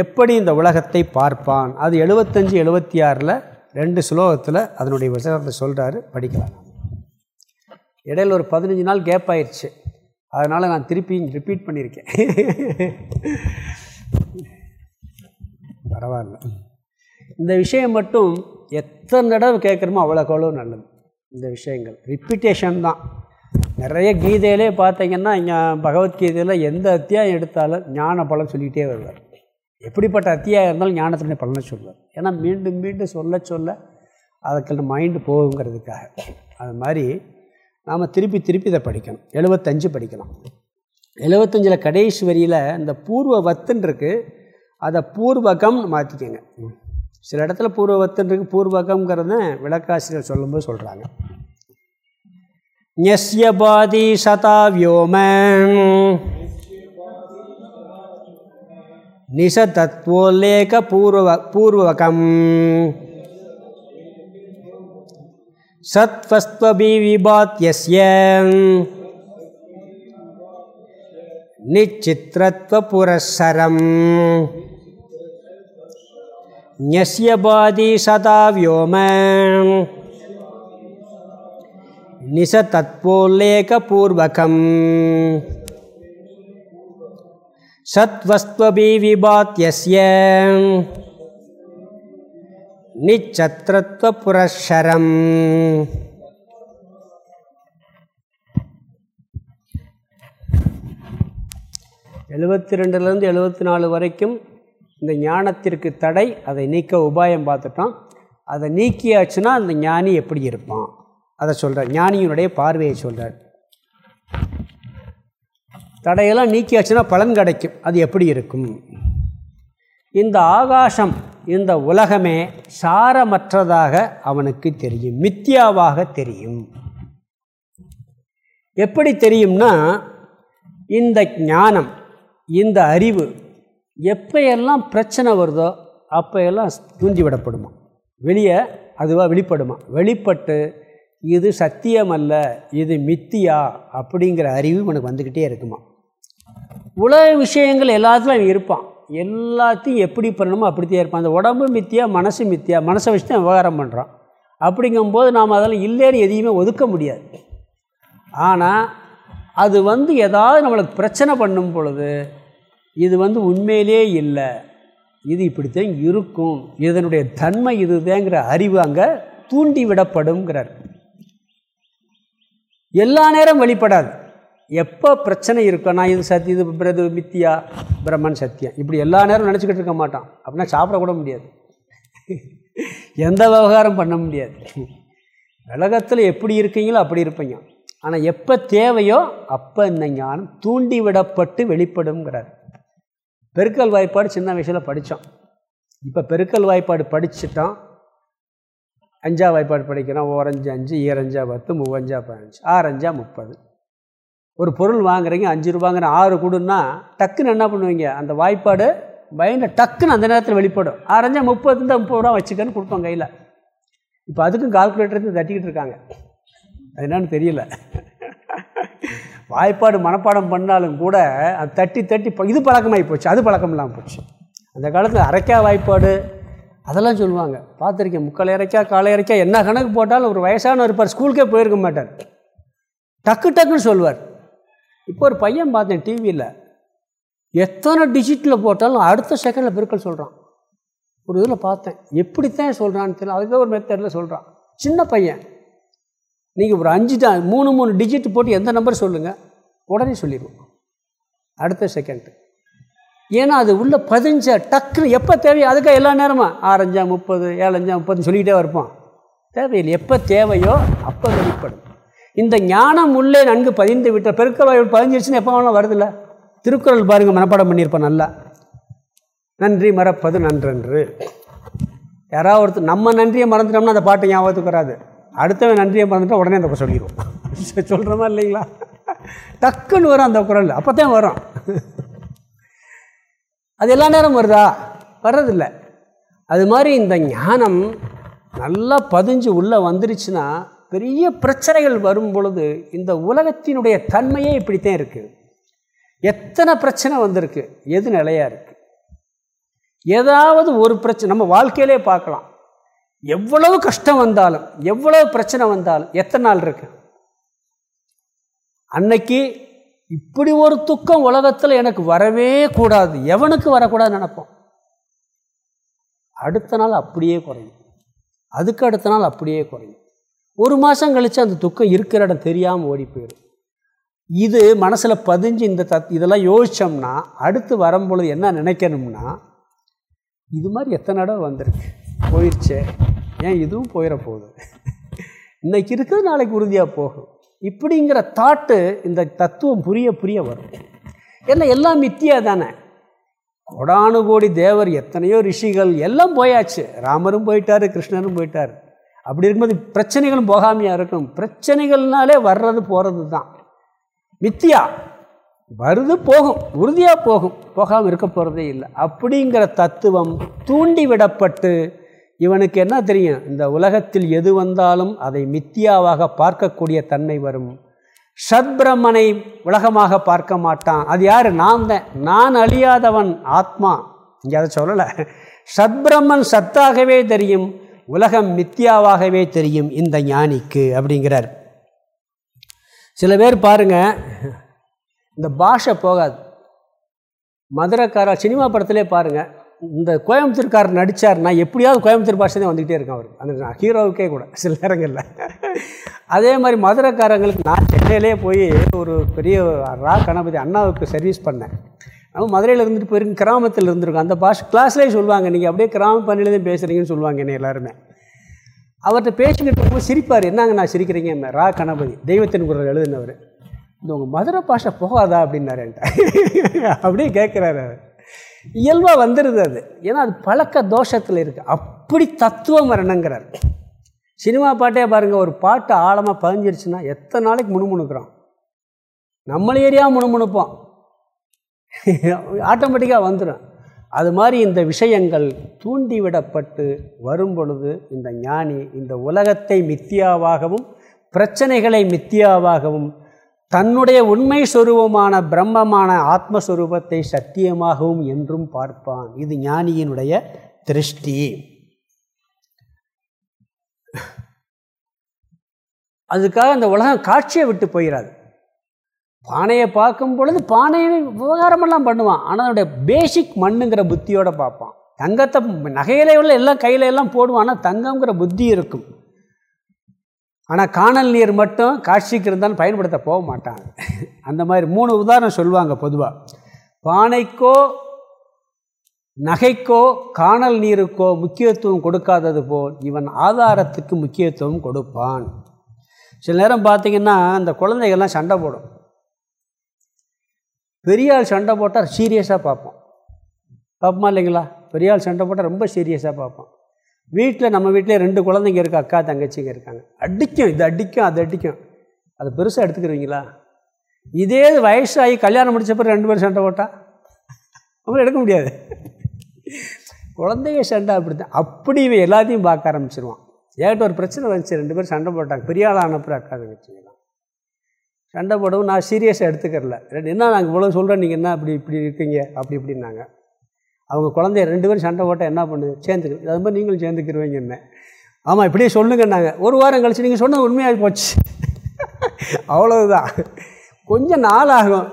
எப்படி இந்த உலகத்தை பார்ப்பான்? அது எழுபத்தஞ்சு எழுபத்தி ஆறில் ரெண்டு ஸ்லோகத்தில் அதனுடைய விசாரத்தை சொல்கிறாரு படிக்கலாம். இடையில் ஒரு பதினஞ்சு நாள் கேப் ஆயிடுச்சு அதனால் நான் திருப்பி ரிப்பீட் பண்ணியிருக்கேன் பரவாயில்ல. இந்த விஷயம் மட்டும் எத்தனை தடவை கேட்குறோமோ அவ்வளோக்கு அவ்வளோ நல்லது. இந்த விஷயங்கள். ரிப்பீட்டேஷன் தான். நிறைய கீதையிலே பார்த்தீங்கன்னா இங்கே பகவத்கீதையில் எந்த அத்தியாயம் எடுத்தாலும் ஞான பலம் சொல்லிகிட்டே வருவார். எப்படிப்பட்ட அத்தியாயம் இருந்தாலும் ஞானத்தினுடைய பலனை சொல்லுவார் ஏன்னா மீண்டும் மீண்டும் சொல்ல சொல்ல அதுக்கு மைண்டு போகுங்கிறதுக்காக. அது மாதிரி நாம் திருப்பி திருப்பி இதை படிக்கணும். எழுபத்தஞ்சு படிக்கணும். எழுபத்தஞ்சில் கடைசி வரியில் இந்த பூர்வ வத்துன்னு இருக்குது அதை பூர்வகம் மாற்றிக்கோங்க சில இடத்துல பூர்வவத்துன்றது பூர்வகம்ங்கிறத விளக்காசிரியர் சொல்லும்போது சொல்கிறாங்க ஞஸ்யபாதி சதா வியோம நிசதத்வோல்லேக பூர்வ பூர்வகம் சத்வஸ்வபிவிபாத்யஸ்ய நிச்சித்ரத்வபுரஸ்ஸரம் ஞஸ்ய பாதி சதா வியோம நிசதத்வோல்லேக பூர்வகம் சத்வஸ்வபிவிபாத்யஸ்ய நிச்சத்திரத்துவ புரஷரம் எழுபத்தி ரெண்டுலேருந்து எழுபத்தி நாலு வரைக்கும் இந்த ஞானத்திற்கு தடை அதை நீக்க உபாயம் பார்த்துட்டோம் அதை நீக்கியாச்சுன்னா அந்த ஞானி எப்படி இருப்பான்? அதை சொல்கிறார் ஞானியினுடைய பார்வையை சொல்கிறார் தடையெல்லாம் நீக்கியாச்சுன்னா பலன் கிடைக்கும். அது எப்படி இருக்கும்? இந்த ஆகாசம் இந்த உலகமே சாரமற்றதாக அவனுக்கு தெரியும். மித்தியாவாக தெரியும். எப்படி தெரியும்னா இந்த ஞானம் இந்த அறிவு எப்பையெல்லாம் பிரச்சனை வருதோ அப்பையெல்லாம் தூஞ்சிவிடப்படுமா வெளியே அதுவாக வெளிப்படுமா? வெளிப்பட்டு இது சத்தியமல்ல இது மித்தியா அப்படிங்கிற அறிவு உனக்கு வந்துக்கிட்டே இருக்குமா? உலக விஷயங்கள் எல்லாத்துலையும் இருப்பான். எல்லாத்தையும் எப்படி பண்ணணுமோ அப்படித்தான் இருப்பான். அந்த உடம்பு மித்தியா மனசு மித்தியா மனசை வச்சு தான் விவகாரம் பண்ணுறான் அப்படிங்கும்போது நாம் அதெல்லாம் இல்லைன்னு எதையுமே ஒதுக்க முடியாது. ஆனால் அது வந்து ஏதாவது நம்மளுக்கு பிரச்சனை பண்ணும் பொழுது இது வந்து உண்மையிலே இல்லை. இது இப்படித்தான் இருக்கும். இதனுடைய தன்மை இதுதேங்கிற அறிவு அங்கே தூண்டி விடப்படுங்கிறார் எல்லா நேரம் வெளிப்படாது. எப்போ பிரச்சனை இருக்கோ நான் இது சத்தி இது பிரது மித்தியா பிரம்மன் சத்தியம் இப்படி எல்லா நேரம் நினச்சிக்கிட்டு இருக்க மாட்டான். அப்படின்னா சாப்பிடக்கூட முடியாது. எந்த விவகாரம் பண்ண முடியாது. உலகத்தில் எப்படி இருக்கீங்களோ அப்படி இருப்பீங்க. ஆனால் எப்போ தேவையோ அப்போ இந்த ஞானம் தூண்டி விடப்பட்டு வெளிப்படுங்கிறார் பெருக்கல் வாய்ப்பாடு சின்ன வயசில் படித்தோம் இப்போ பெருக்கல் வாய்ப்பாடு படிச்சுட்டோம் அஞ்சா வாய்ப்பாடு படிக்கிறோம் ஓரஞ்சு அஞ்சு ஈரஞ்சா பத்து மூவஞ்சா பதினஞ்சு ஆறஞ்சா முப்பது. ஒரு பொருள் வாங்குறீங்க அஞ்சு ரூபாங்கிற ஆறு கொடுன்னா டக்குன்னு என்ன பண்ணுவீங்க? அந்த வாய்ப்பாடு பயந்து டக்குன்னு அந்த நேரத்தில் வெளிப்படும். ஆரஞ்சா முப்பது இருந்தால் முப்பது ரூபா வச்சுக்கன்னு கொடுப்போம் கையில். இப்போ அதுக்கும் கால்குலேட்டர் தட்டிக்கிட்டு இருக்காங்க. அது என்னன்னு தெரியல. வாய்ப்பாடு மனப்பாடம் பண்ணாலும் கூட அது தட்டி தட்டி இது பழக்கமாகி போச்சு அது பழக்கம் இல்லாமல் போச்சு. அந்த காலத்தில் அரைக்கா வாய்ப்பாடு அதெல்லாம் சொல்லுவாங்க. பார்த்துருக்கேன் முக்கால் இறைக்கா காலை இறைக்கா என்ன கணக்கு போட்டாலும் ஒரு வயசான இருப்பார் ஸ்கூலுக்கே போயிருக்க மாட்டார். டக்கு டக்குன்னு சொல்லுவார். இப்போ ஒரு பையன் பார்த்தேன் டிவியில் எத்தனை டிஜிட்டில் போட்டாலும் அடுத்த செகண்டில் பெருக்கல் சொல்கிறான் ஒரு இதில் பார்த்தேன். எப்படித்தான் சொல்கிறான்னு தெரியல. அதுக்கு ஒரு மெத்தடில் சொல்கிறான் சின்ன பையன். நீங்கள் ஒரு அஞ்சு மூணு மூணு டிஜிட் போட்டு எந்த நம்பர் சொல்லுங்கள் உடனே சொல்லிடுவோம். அடுத்த செகண்ட் ஏன்னா அது உள்ள பதிஞ்ச டக்குன்னு எப்போ தேவையோ அதுக்காக எல்லா நேரமும் ஆறஞ்சா முப்பது ஏழஞ்சா முப்பதுன்னு சொல்லிக்கிட்டே இருப்போம் தேவையில்லை. எப்போ தேவையோ அப்போ வெளிப்படும். இந்த ஞானம் உள்ளே நன்கு பதிந்து விட்ட பெருக்கல் பதிஞ்சிருச்சுன்னு எப்போ வேணாலும் வருதில்ல? திருக்குறள் பாருங்கள் மனப்பாடம் பண்ணியிருப்போம் நல்லா. நன்றி மறப்பது நன்றன்று. யாராவது ஒருத்தர் நம்ம நன்றியை மறந்துட்டோம்னா அந்த பாட்டு ஞாபகத்துக்கு வராது. அடுத்தவன் நன்றியை மறந்துட்டா உடனே அந்த சொல்லிடுவோம் சொல்கிறோமா இல்லைங்களா? டக்குன்னு வரும் அந்த குரல். அப்போ தான் வரும். அது எல்லா நேரம் வருதா? வர்றதில்லை. அது மாதிரி இந்த ஞானம் நல்லா பதிஞ்சு உள்ளே வந்துருச்சுன்னா பெரிய பிரச்சனைகள் வரும் பொழுது இந்த உலகத்தினுடைய தன்மையே இப்படித்தான் இருக்குது எத்தனை பிரச்சனை வந்திருக்கு? எது நிலையாக இருக்குது ஏதாவது ஒரு பிரச்சனை நம்ம வாழ்க்கையிலே பார்க்கலாம். எவ்வளவு கஷ்டம் வந்தாலும் எவ்வளவு பிரச்சனை வந்தாலும் எத்தனை நாள் இருக்கு? அன்னைக்கு இப்படி ஒரு துக்கம் உலகத்தில் எனக்கு வரவே கூடாது. எவனுக்கு வரக்கூடாதுன்னு நினைப்போம். அடுத்த நாள் அப்படியே குறையும். அதுக்கு அடுத்த நாள் அப்படியே குறையும். ஒரு மாதம் கழித்து அந்த துக்கம் இருக்கிற இடம் தெரியாமல் ஓடி போயிடும் இது மனசில் பதிஞ்சு இந்த தத் இதெல்லாம் யோசித்தோம்னா அடுத்து வரும்பொழுது என்ன நினைக்கணும்னா இது மாதிரி எத்தனை இடம் வந்திருக்கு. போயிடுச்சே. ஏன் இதுவும் போயிட போகுது? இன்றைக்கி இருக்கிறது நாளைக்கு உறுதியாக போகும். இப்படிங்கிற தாட்டு இந்த தத்துவம் புரிய புரிய வரும். ஏன்னா எல்லாம் மித்தியா தானே. கோடானு கோடி தேவர் எத்தனையோ ரிஷிகள் எல்லாம் போயாச்சு. ராமரும் போயிட்டார் கிருஷ்ணரும் போயிட்டார். அப்படி இருக்கும்போது பிரச்சனைகளும் போகாமையாக இருக்கும். பிரச்சனைகள்னாலே வர்றது போகிறது தான். மித்தியா வருது போகும். உறுதியாக போகும். போகாமல் இருக்க போகிறதே இல்லை. அப்படிங்கிற தத்துவம் தூண்டி விடப்பட்டு இவனுக்கு என்ன தெரியும்? இந்த உலகத்தில் எது வந்தாலும் அதை மித்தியாவாக பார்க்கக்கூடிய தன்மை வரும். சத்பிரமனை உலகமாக பார்க்க மாட்டான். அது யார்? நான் தான். நான் அழியாதவன் ஆத்மா. இங்கே அதை சொல்லலை. சத்பிரமன் சத்தாகவே தெரியும். உலகம் மித்தியாவாகவே தெரியும் இந்த ஞானிக்கு அப்படிங்கிறார். சில பேர் பாருங்கள் இந்த பாஷை போகாது. மதுரைக்காரர் சினிமா படத்திலே பாருங்கள் இந்த கோயம்புத்தூர்காரர் நடித்தார்னா எப்படியாவது கோயம்புத்தூர் பாஷை தான் வந்துக்கிட்டே இருக்கான் அவர். அந்த ஹீரோவுக்கே கூட சில நேரங்களில். அதே மாதிரி மதுரைக்காரங்களுக்கு நான் சென்னையிலே போய் ஒரு பெரிய ரா கணபதி அண்ணாவுக்கு சர்வீஸ் பண்ணேன். நம்ம மதுரையில் இருந்துட்டு போயிருக்கு கிராமத்தில் இருந்திருக்கோம். அந்த பாஷை கிளாஸ்லேயே சொல்லுவாங்க. நீங்கள் அப்படியே கிராம பண்ணியில் தான் பேசுகிறீங்கன்னு சொல்லுவாங்க என்ன எல்லாருமே. அவர்கிட்ட பேசிக்கிட்டு இருக்கும்போது சிரிப்பார். என்னங்க நான் சிரிக்கிறீங்க? ரா கணபதி. தெய்வத்தின் குரல் எழுதினவர். இந்த உங்கள் மதுரை பாஷை போகாதா? அப்படின்னாரு அப்படியே கேட்குறாரு அவர். இயல்பாக வந்துடுது அது. ஏன்னா அது பழக்க தோஷத்தில் இருக்குது அப்படி தத்துவம் வரணுங்கிறார். சினிமா பாட்டே பாருங்கள் ஒரு பாட்டு ஆழமாக பதிஞ்சிருச்சுன்னா எத்தனை நாளைக்கு முணுமுணுக்கிறோம். நம்மள ஏரியா முணுமுணுப்போம். ஆட்டோமேட்டிக்காக வந்துடும் அது மாதிரி இந்த விஷயங்கள் தூண்டிவிடப்பட்டு வரும் பொழுது இந்த ஞானி இந்த உலகத்தை மித்தியாவாகவும் பிரச்சனைகளை மித்தியாவாகவும் தன்னுடைய உண்மை சுரூபமான பிரம்மமான ஆத்மஸ்வரூபத்தை சத்தியமாகவும் என்றும் பார்ப்பான். இது ஞானியினுடைய திருஷ்டி. அதுக்காக அந்த உலகம் காட்சியை விட்டு போயிடாது பானையை பார்க்கும் பொழுது பானையை விவகாரமெல்லாம் பண்ணுவான். ஆனால் அதனுடைய பேசிக் மண்ணுங்கிற புத்தியோடு பார்ப்பான். தங்கத்தை நகையில உள்ள எல்லாம் கையில எல்லாம் போடுவான். ஆனால் தங்கங்கிற புத்தி இருக்கும். ஆனால் காணல் நீர் மட்டும் காட்சிக்கு இருந்தாலும் பயன்படுத்த போக மாட்டாங்க அந்த மாதிரி மூணு உதாரணம் சொல்லுவாங்க பொதுவாக பானைக்கோ நகைக்கோ காணல் நீருக்கோ முக்கியத்துவம் கொடுக்காதது போல் இவன் ஆதாரத்துக்கு முக்கியத்துவம் கொடுப்பான். சில நேரம் பார்த்திங்கன்னா அந்த குழந்தைகள்லாம் சண்டை போடும். பெரியாள் சண்டை போட்டால் சீரியஸாக பார்ப்போம் பார்ப்போமா இல்லைங்களா? பெரியாள் சண்டை போட்டால் ரொம்ப சீரியஸாக பார்ப்போம் வீட்டில் நம்ம வீட்டிலே ரெண்டு குழந்தைங்க இருக்குது அக்கா தங்கச்சிங்க இருக்காங்க. அடிக்கும் இது அடிக்கும் அது அடிக்கும். அதை பெருசாக எடுத்துக்கிறீங்களா? இதே வயசாகி கல்யாணம் முடித்த பிறகு ரெண்டு பேரும் சண்டை போட்டால் அப்புறம் எடுக்க முடியாது. குழந்தைங்க சண்டை அப்படி தான் அப்படி இவன் எல்லாத்தையும் பார்க்க ஆரம்பிச்சிருவான். ஏகிட்ட ஒரு பிரச்சனை வந்துச்சு ரெண்டு பேரும் சண்டை போட்டாங்க. பெரிய ஆள் ஆனப்புறம் அக்கா தங்கச்சிங்களா சண்டை போடவும் நான் சீரியஸாக எடுத்துக்கிறல. என்ன நாங்கள் இவ்வளோ சொல்கிறேன் நீங்கள் என்ன அப்படி இப்படி இருக்கீங்க? அப்படி இப்படின்னாங்க. அவங்க குழந்தைய ரெண்டு பேரும் சண்டை போட்டால் என்ன பண்ணுது சேர்ந்துக்கு அது மாதிரி நீங்களும் சேர்ந்துக்கிருவீங்க என்ன ஆமாம் இப்படியே சொல்லுங்கன்னாங்க. ஒரு வாரம் கழிச்சு நீங்கள் சொன்னது உண்மையாக போச்சு. அவ்வளவுதான். கொஞ்சம் நாள் ஆகும்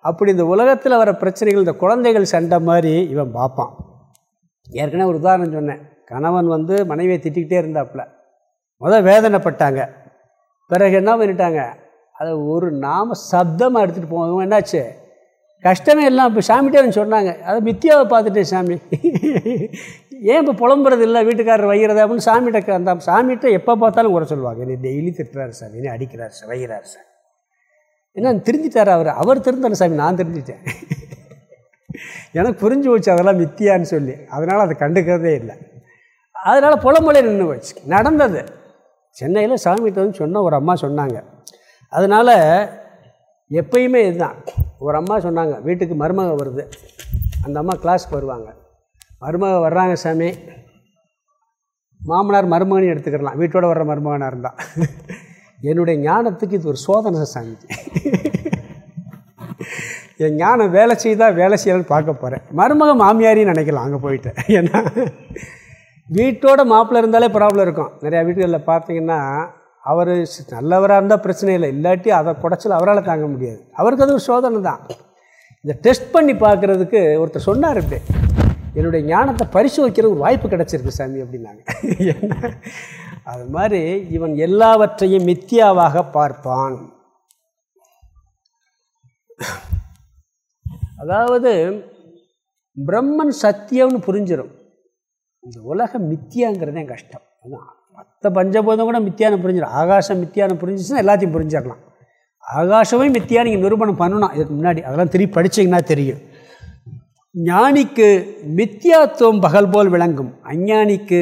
அப்படி இந்த உலகத்தில் வர பிரச்சனைகள் இந்த குழந்தைகள் சண்டை மாதிரி இவன் பார்ப்பான். ஏற்கனவே ஒரு உதாரணம் சொன்னேன். கணவன் வந்து மனைவியை திட்டிக்கிட்டே இருந்தாப்புல. முதல் வேதனைப்பட்டாங்க. பிறகு என்ன பண்ணிட்டாங்க? அதை ஒரு நாம சப்தமாக எடுத்துகிட்டு போவோம். என்னாச்சு? கஷ்டமே எல்லாம் இப்போ சாமிகிட்டே சொன்னாங்க. அதை மித்தியாவை பார்த்துட்டேன் சாமி. ஏன் இப்போ புலம்புறது இல்லை? வீட்டுக்காரர் வைகிறதா அப்படின்னு சாமிகிட்ட அந்த சாமிகிட்ட எப்போ பார்த்தாலும் கூட சொல்லுவாங்க. என்னை டெய்லி திட்டுறாரு சார். என்னை அடிக்கிறார் சார். வைகிறார் சார். ஏன்னா திருந்திட்டார் அவர்? அவர் திருந்தார் சாமி. நான் தெரிஞ்சிட்டேன். எனக்கு புரிஞ்சு போச்சு அதெல்லாம் மித்தியான்னு சொல்லி. அதனால் அதை கண்டுக்கிறதே இல்லை. அதனால் புலம்பொழிய நின்று போச்சு. நடந்தது. சென்னையில் சாமிகிட்ட வந்து சொன்ன ஒரு அம்மா சொன்னாங்க. அதனால் எப்பயுமே இதுதான். ஒரு அம்மா சொன்னாங்க வீட்டுக்கு மருமக வருது. அந்த அம்மா கிளாஸ்க்கு வருவாங்க. மருமக வர்றாங்க சாமி. மாமனார் மருமகனையும் எடுத்துக்கிறலாம். வீட்டோட வர்ற மருமகனாக இருந்தால் என்னுடைய ஞானத்துக்கு இது ஒரு சோதனை சாமி. என் ஞானம் வேலை செய்தால் வேலை செய்யலன்னு பார்க்க போகிறேன் மருமக மாமியாரின்னு நினைக்கலாம் அங்கே போயிட்டு. ஏன்னா வீட்டோட மாப்பிள்ளை இருந்தாலே ப்ராப்ளம் இருக்கும். நிறையா வீடுகளில் பார்த்தீங்கன்னா அவர் நல்லவராக இருந்தால் பிரச்சனை இல்லை. இல்லாட்டி அதை குடைச்சல் அவரால் தாங்க முடியாது. அவருக்கு அது ஒரு சோதனை தான். இந்த டெஸ்ட் பண்ணி பார்க்குறதுக்கு ஒருத்தர் சொன்னார் இப்படி. என்னுடைய ஞானத்தை பரிசோதிக்கிற ஒரு வாய்ப்பு கிடச்சிருக்கு சாமி அப்படின்னாங்க. என்ன? அது மாதிரி இவன் எல்லாவற்றையும் மித்தியாவாக பார்ப்பான். அதாவது பிரம்மன் சத்தியம்னு புரிஞ்சிடும் இந்த உலகம் மித்தியாங்கிறதே கஷ்டம். அதுதான் மற்ற பஞ்சபூதம் கூட மித்தியானம் புரிஞ்சிடும். ஆகாசம் மித்தியானம் புரிஞ்சிச்சுன்னா எல்லாத்தையும் புரிஞ்சிடலாம் ஆகாசமே மித்தியா நீங்கள் நிரூபணம் பண்ணணும். இதுக்கு முன்னாடி அதெல்லாம் திருப்பி படிச்சிங்கன்னா தெரியும். ஞானிக்கு மித்தியாத்துவம் பகல் போல் விளங்கும். அஞ்ஞானிக்கு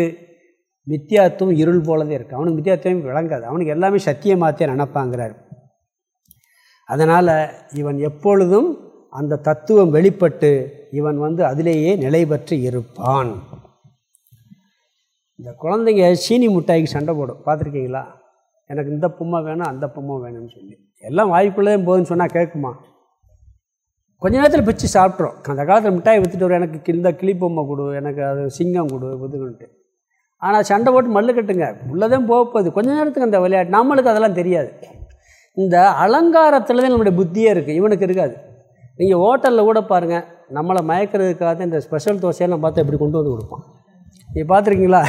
மித்தியாத்துவம் இருள் போலதே இருக்குது அவனுக்கு மித்தியாத்துவம் விளங்காது. அவனுக்கு எல்லாமே சத்தியமாகத்தே நினப்பாங்கிறார். அதனால் இவன் எப்பொழுதும் அந்த தத்துவம் வெளிப்பட்டு இவன் வந்து அதிலேயே நிலை பெற்று இருப்பான். இந்த குழந்தைங்க சீனி மிட்டாய்க்கு சண்டை போடும். பார்த்துருக்கீங்களா? எனக்கு இந்த பொம்மை வேணும் அந்த பொம்மை வேணும்னு சொல்லி. எல்லாம் வாய்ப்புள்ளதே போகுதுன்னு சொன்னால் கேட்குமா? கொஞ்ச நேரத்தில் பிச்சு சாப்பிட்றோம் அந்த காலத்தில் மிட்டாய் விற்றுட்டு வரும். எனக்கு இந்த கிளி பொம்மை கொடு எனக்கு அது சிங்கம் கொடு இதுன்ட்டு ஆனால் சண்டை போட்டு மல்லு கட்டுங்க. உள்ளதான் போக போகுது. கொஞ்ச நேரத்துக்கு அந்த விளையாட்டு நம்மளுக்கு அதெல்லாம் தெரியாது. இந்த அலங்காரத்தில் தான் நம்மளுடைய புத்தியே இருக்குது இவனுக்கு இருக்காது. நீங்கள் ஹோட்டலில் கூட பாருங்கள் நம்மளை மயக்கிறதுக்காக இந்த ஸ்பெஷல் தோசையெல்லாம் பார்த்து இப்படி கொண்டு வந்து கொடுப்பான். நீ பார்த்துருக்கீங்களா?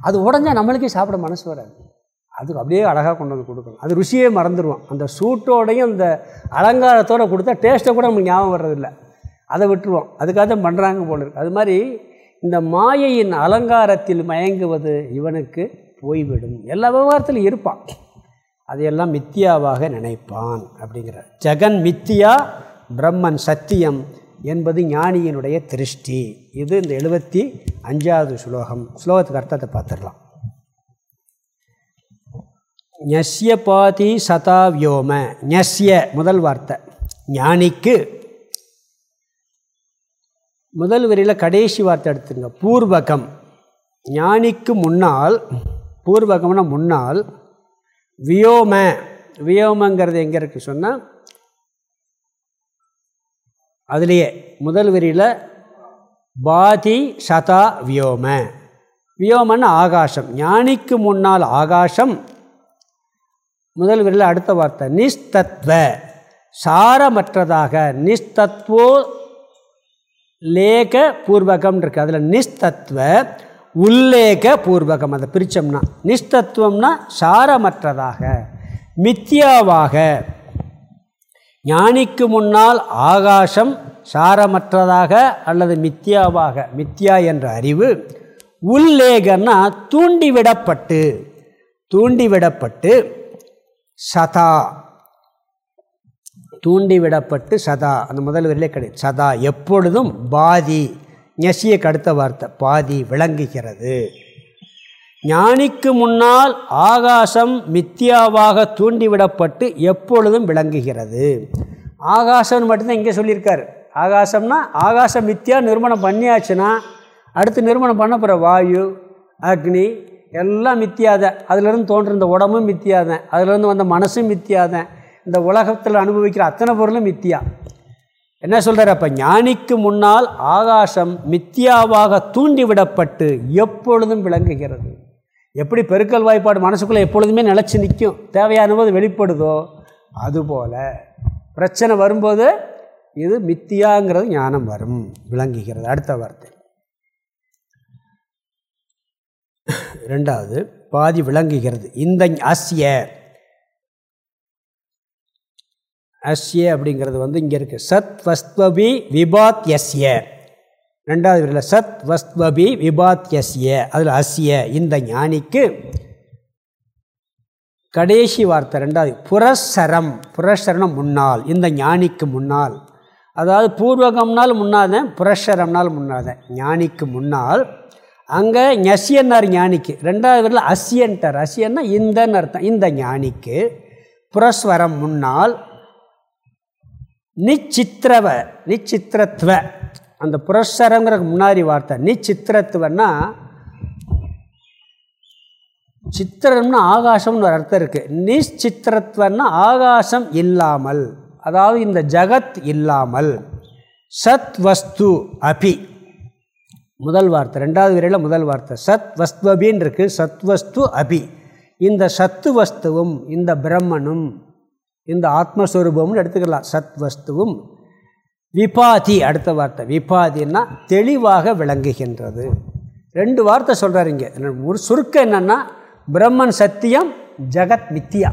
அது உடஞ்சா நம்மளுக்கே சாப்பிட மனசு வராது. அதுக்கு அப்படியே அழகாக கொண்டு வந்து கொடுக்கணும். அது ருசியே மறந்துடுவோம் அந்த சூட்டோடையும் அந்த அலங்காரத்தோடு கொடுத்தா டேஸ்ட்டை கூட நம்மளுக்கு ஞாபகம் வர்றதில்லை. அதை விட்டுருவோம். அதுக்காக தான் பண்ணுறாங்க போல இருக்கு. அது மாதிரி இந்த மாயையின் அலங்காரத்தில் மயங்குவது இவனுக்கு போய்விடும். எல்லா விவகாரத்திலும் இருப்பான். அதையெல்லாம் மித்தியாவாக நினைப்பான் அப்படிங்கிற ஜெகன் மித்தியா பிரம்மன் சத்தியம். என்பது ஞானியினுடைய திருஷ்டி. இது இந்த எழுபத்தி அஞ்சாவது ஸ்லோகம். ஸ்லோகத்துக்கு அர்த்தத்தை பார்த்துடலாம். ஞஸ்ய பாதி சதா வியோம. ஞஸ்ய முதல் வார்த்தை. ஞானிக்கு முதல் வரியில் கடைசி வார்த்தை எடுத்துங்க பூர்வகம். ஞானிக்கு முன்னால் பூர்வகம்னா முன்னால் வியோம. வியோமங்கிறது எங்கே இருக்குது சொன்னால் அதுலேயே முதல் வரியில் பாதி சதா வியோம. வியோமன்னு ஆகாசம். ஞானிக்கு முன்னால் ஆகாசம். முதல் வரியில் அடுத்த வார்த்தை நிஸ்தத்வ சாரமற்றதாக நிஸ்தத்வோ லேக பூர்வகம் இருக்குது அதில் நிஸ்தத்வ உல்லேக பூர்வகம். அதை பிரித்தோம்னா நிஸ்தத்துவம்னா சாரமற்றதாக மித்தியாவாக ஞானிக்கு முன்னால் ஆகாசம் சாரமற்றதாக அல்லது மித்தியாவாக மித்தியா என்ற அறிவு உல்லேகன்னா தூண்டிவிடப்பட்டு தூண்டிவிடப்பட்டு சதா தூண்டிவிடப்பட்டு சதா அந்த முதல் வரிலே கிடையாது சதா எப்பொழுதும் பாதி நெசிய கடுத்த வார்த்தை பாதி விளங்குகிறது. ஞானிக்கு முன்னால் ஆகாசம் மித்தியாவாக தூண்டிவிடப்பட்டு எப்பொழுதும் விளங்குகிறது. ஆகாசம்னு மட்டும்தான் இங்கே சொல்லியிருக்கார். ஆகாசம்னா ஆகாசம் மித்தியா நிறுவனம் பண்ணியாச்சுன்னா அடுத்து நிறுவனம் பண்ண போகிற வாயு அக்னி எல்லாம் மித்தியாதேன். அதுலேருந்து தோன்றிருந்த உடம்பும் மித்தியாதேன். அதுலேருந்து வந்த மனசும் மித்தியாதேன். இந்த உலகத்தில் அனுபவிக்கிற அத்தனை பொருளும் மித்தியா. என்ன சொல்கிறார் அப்போ ஞானிக்கு முன்னால் ஆகாசம் மித்தியாவாக தூண்டிவிடப்பட்டு எப்பொழுதும் விளங்குகிறது. எப்படி பெருக்கல் வாய்ப்பாடு மனசுக்குள்ளே எப்பொழுதுமே நிலச்சி நிற்கும். தேவையானபோது வெளிப்படுதோ அதுபோல் பிரச்சனை வரும்போது இது மித்தியாங்கிறது ஞானம் வரும் விளங்குகிறது. அடுத்த வார்த்தை. ரெண்டாவது பாதி விளங்குகிறது. இந்த அஸ்ய அஸ்ய அப்படிங்கிறது வந்து இங்கே இருக்குது சத் வஸ்வபி விபாத் எஸ்ய ரெண்டாவது வரியில் சத் வஸ்வபி விபாத்யசிய அதில் அஸ்ய இந்த ஞானிக்கு கடைசி வார்த்தை ரெண்டாவது புரஸ்சரம் புரஸ்சரணம் முன்னால் இந்த ஞானிக்கு முன்னால். அதாவது பூர்வகம்னால் முன்னாதேன் புரஷரம்னால் முன்னாதேன் ஞானிக்கு முன்னால். அங்கே ஞசியன்னார் ஞானிக்கு. ரெண்டாவது வரையில் அசியன்ட்டார் அசியன்னா இந்தன்னு அர்த்தம். இந்த ஞானிக்கு புரஸ்வரம் முன்னால் நிச்சித்திரவ நிச்சித்திரத்துவ அந்த புரஸ்வரங்கிற முன்னாடி வார்த்தை நீ சித்திரத்துவன்னா சித்திரம்னு ஆகாசம்னு ஒரு அர்த்தம் இருக்குது நிச்சித்திரத்துவன்னா ஆகாசம் இல்லாமல் அதாவது இந்த ஜகத் இல்லாமல் சத் வஸ்து அபி. முதல் வார்த்தை ரெண்டாவது வரையில் முதல் வார்த்தை சத் வஸ்துவபின்னு இருக்குது சத்வஸ்து அபி. இந்த சத்து வஸ்துவும் இந்த பிரம்மனும் இந்த ஆத்மஸ்வரூபம்னு எடுத்துக்கலாம் சத் வஸ்துவும். விபாதி அடுத்த வார்த்தை. விபாதின்னா தெளிவாக விளங்குகின்றது. ரெண்டு வார்த்தை சொல்கிறார் இங்கே. ஒரு சுருக்கம் என்னென்னா பிரம்மன் சத்தியம் ஜகத் மித்தியா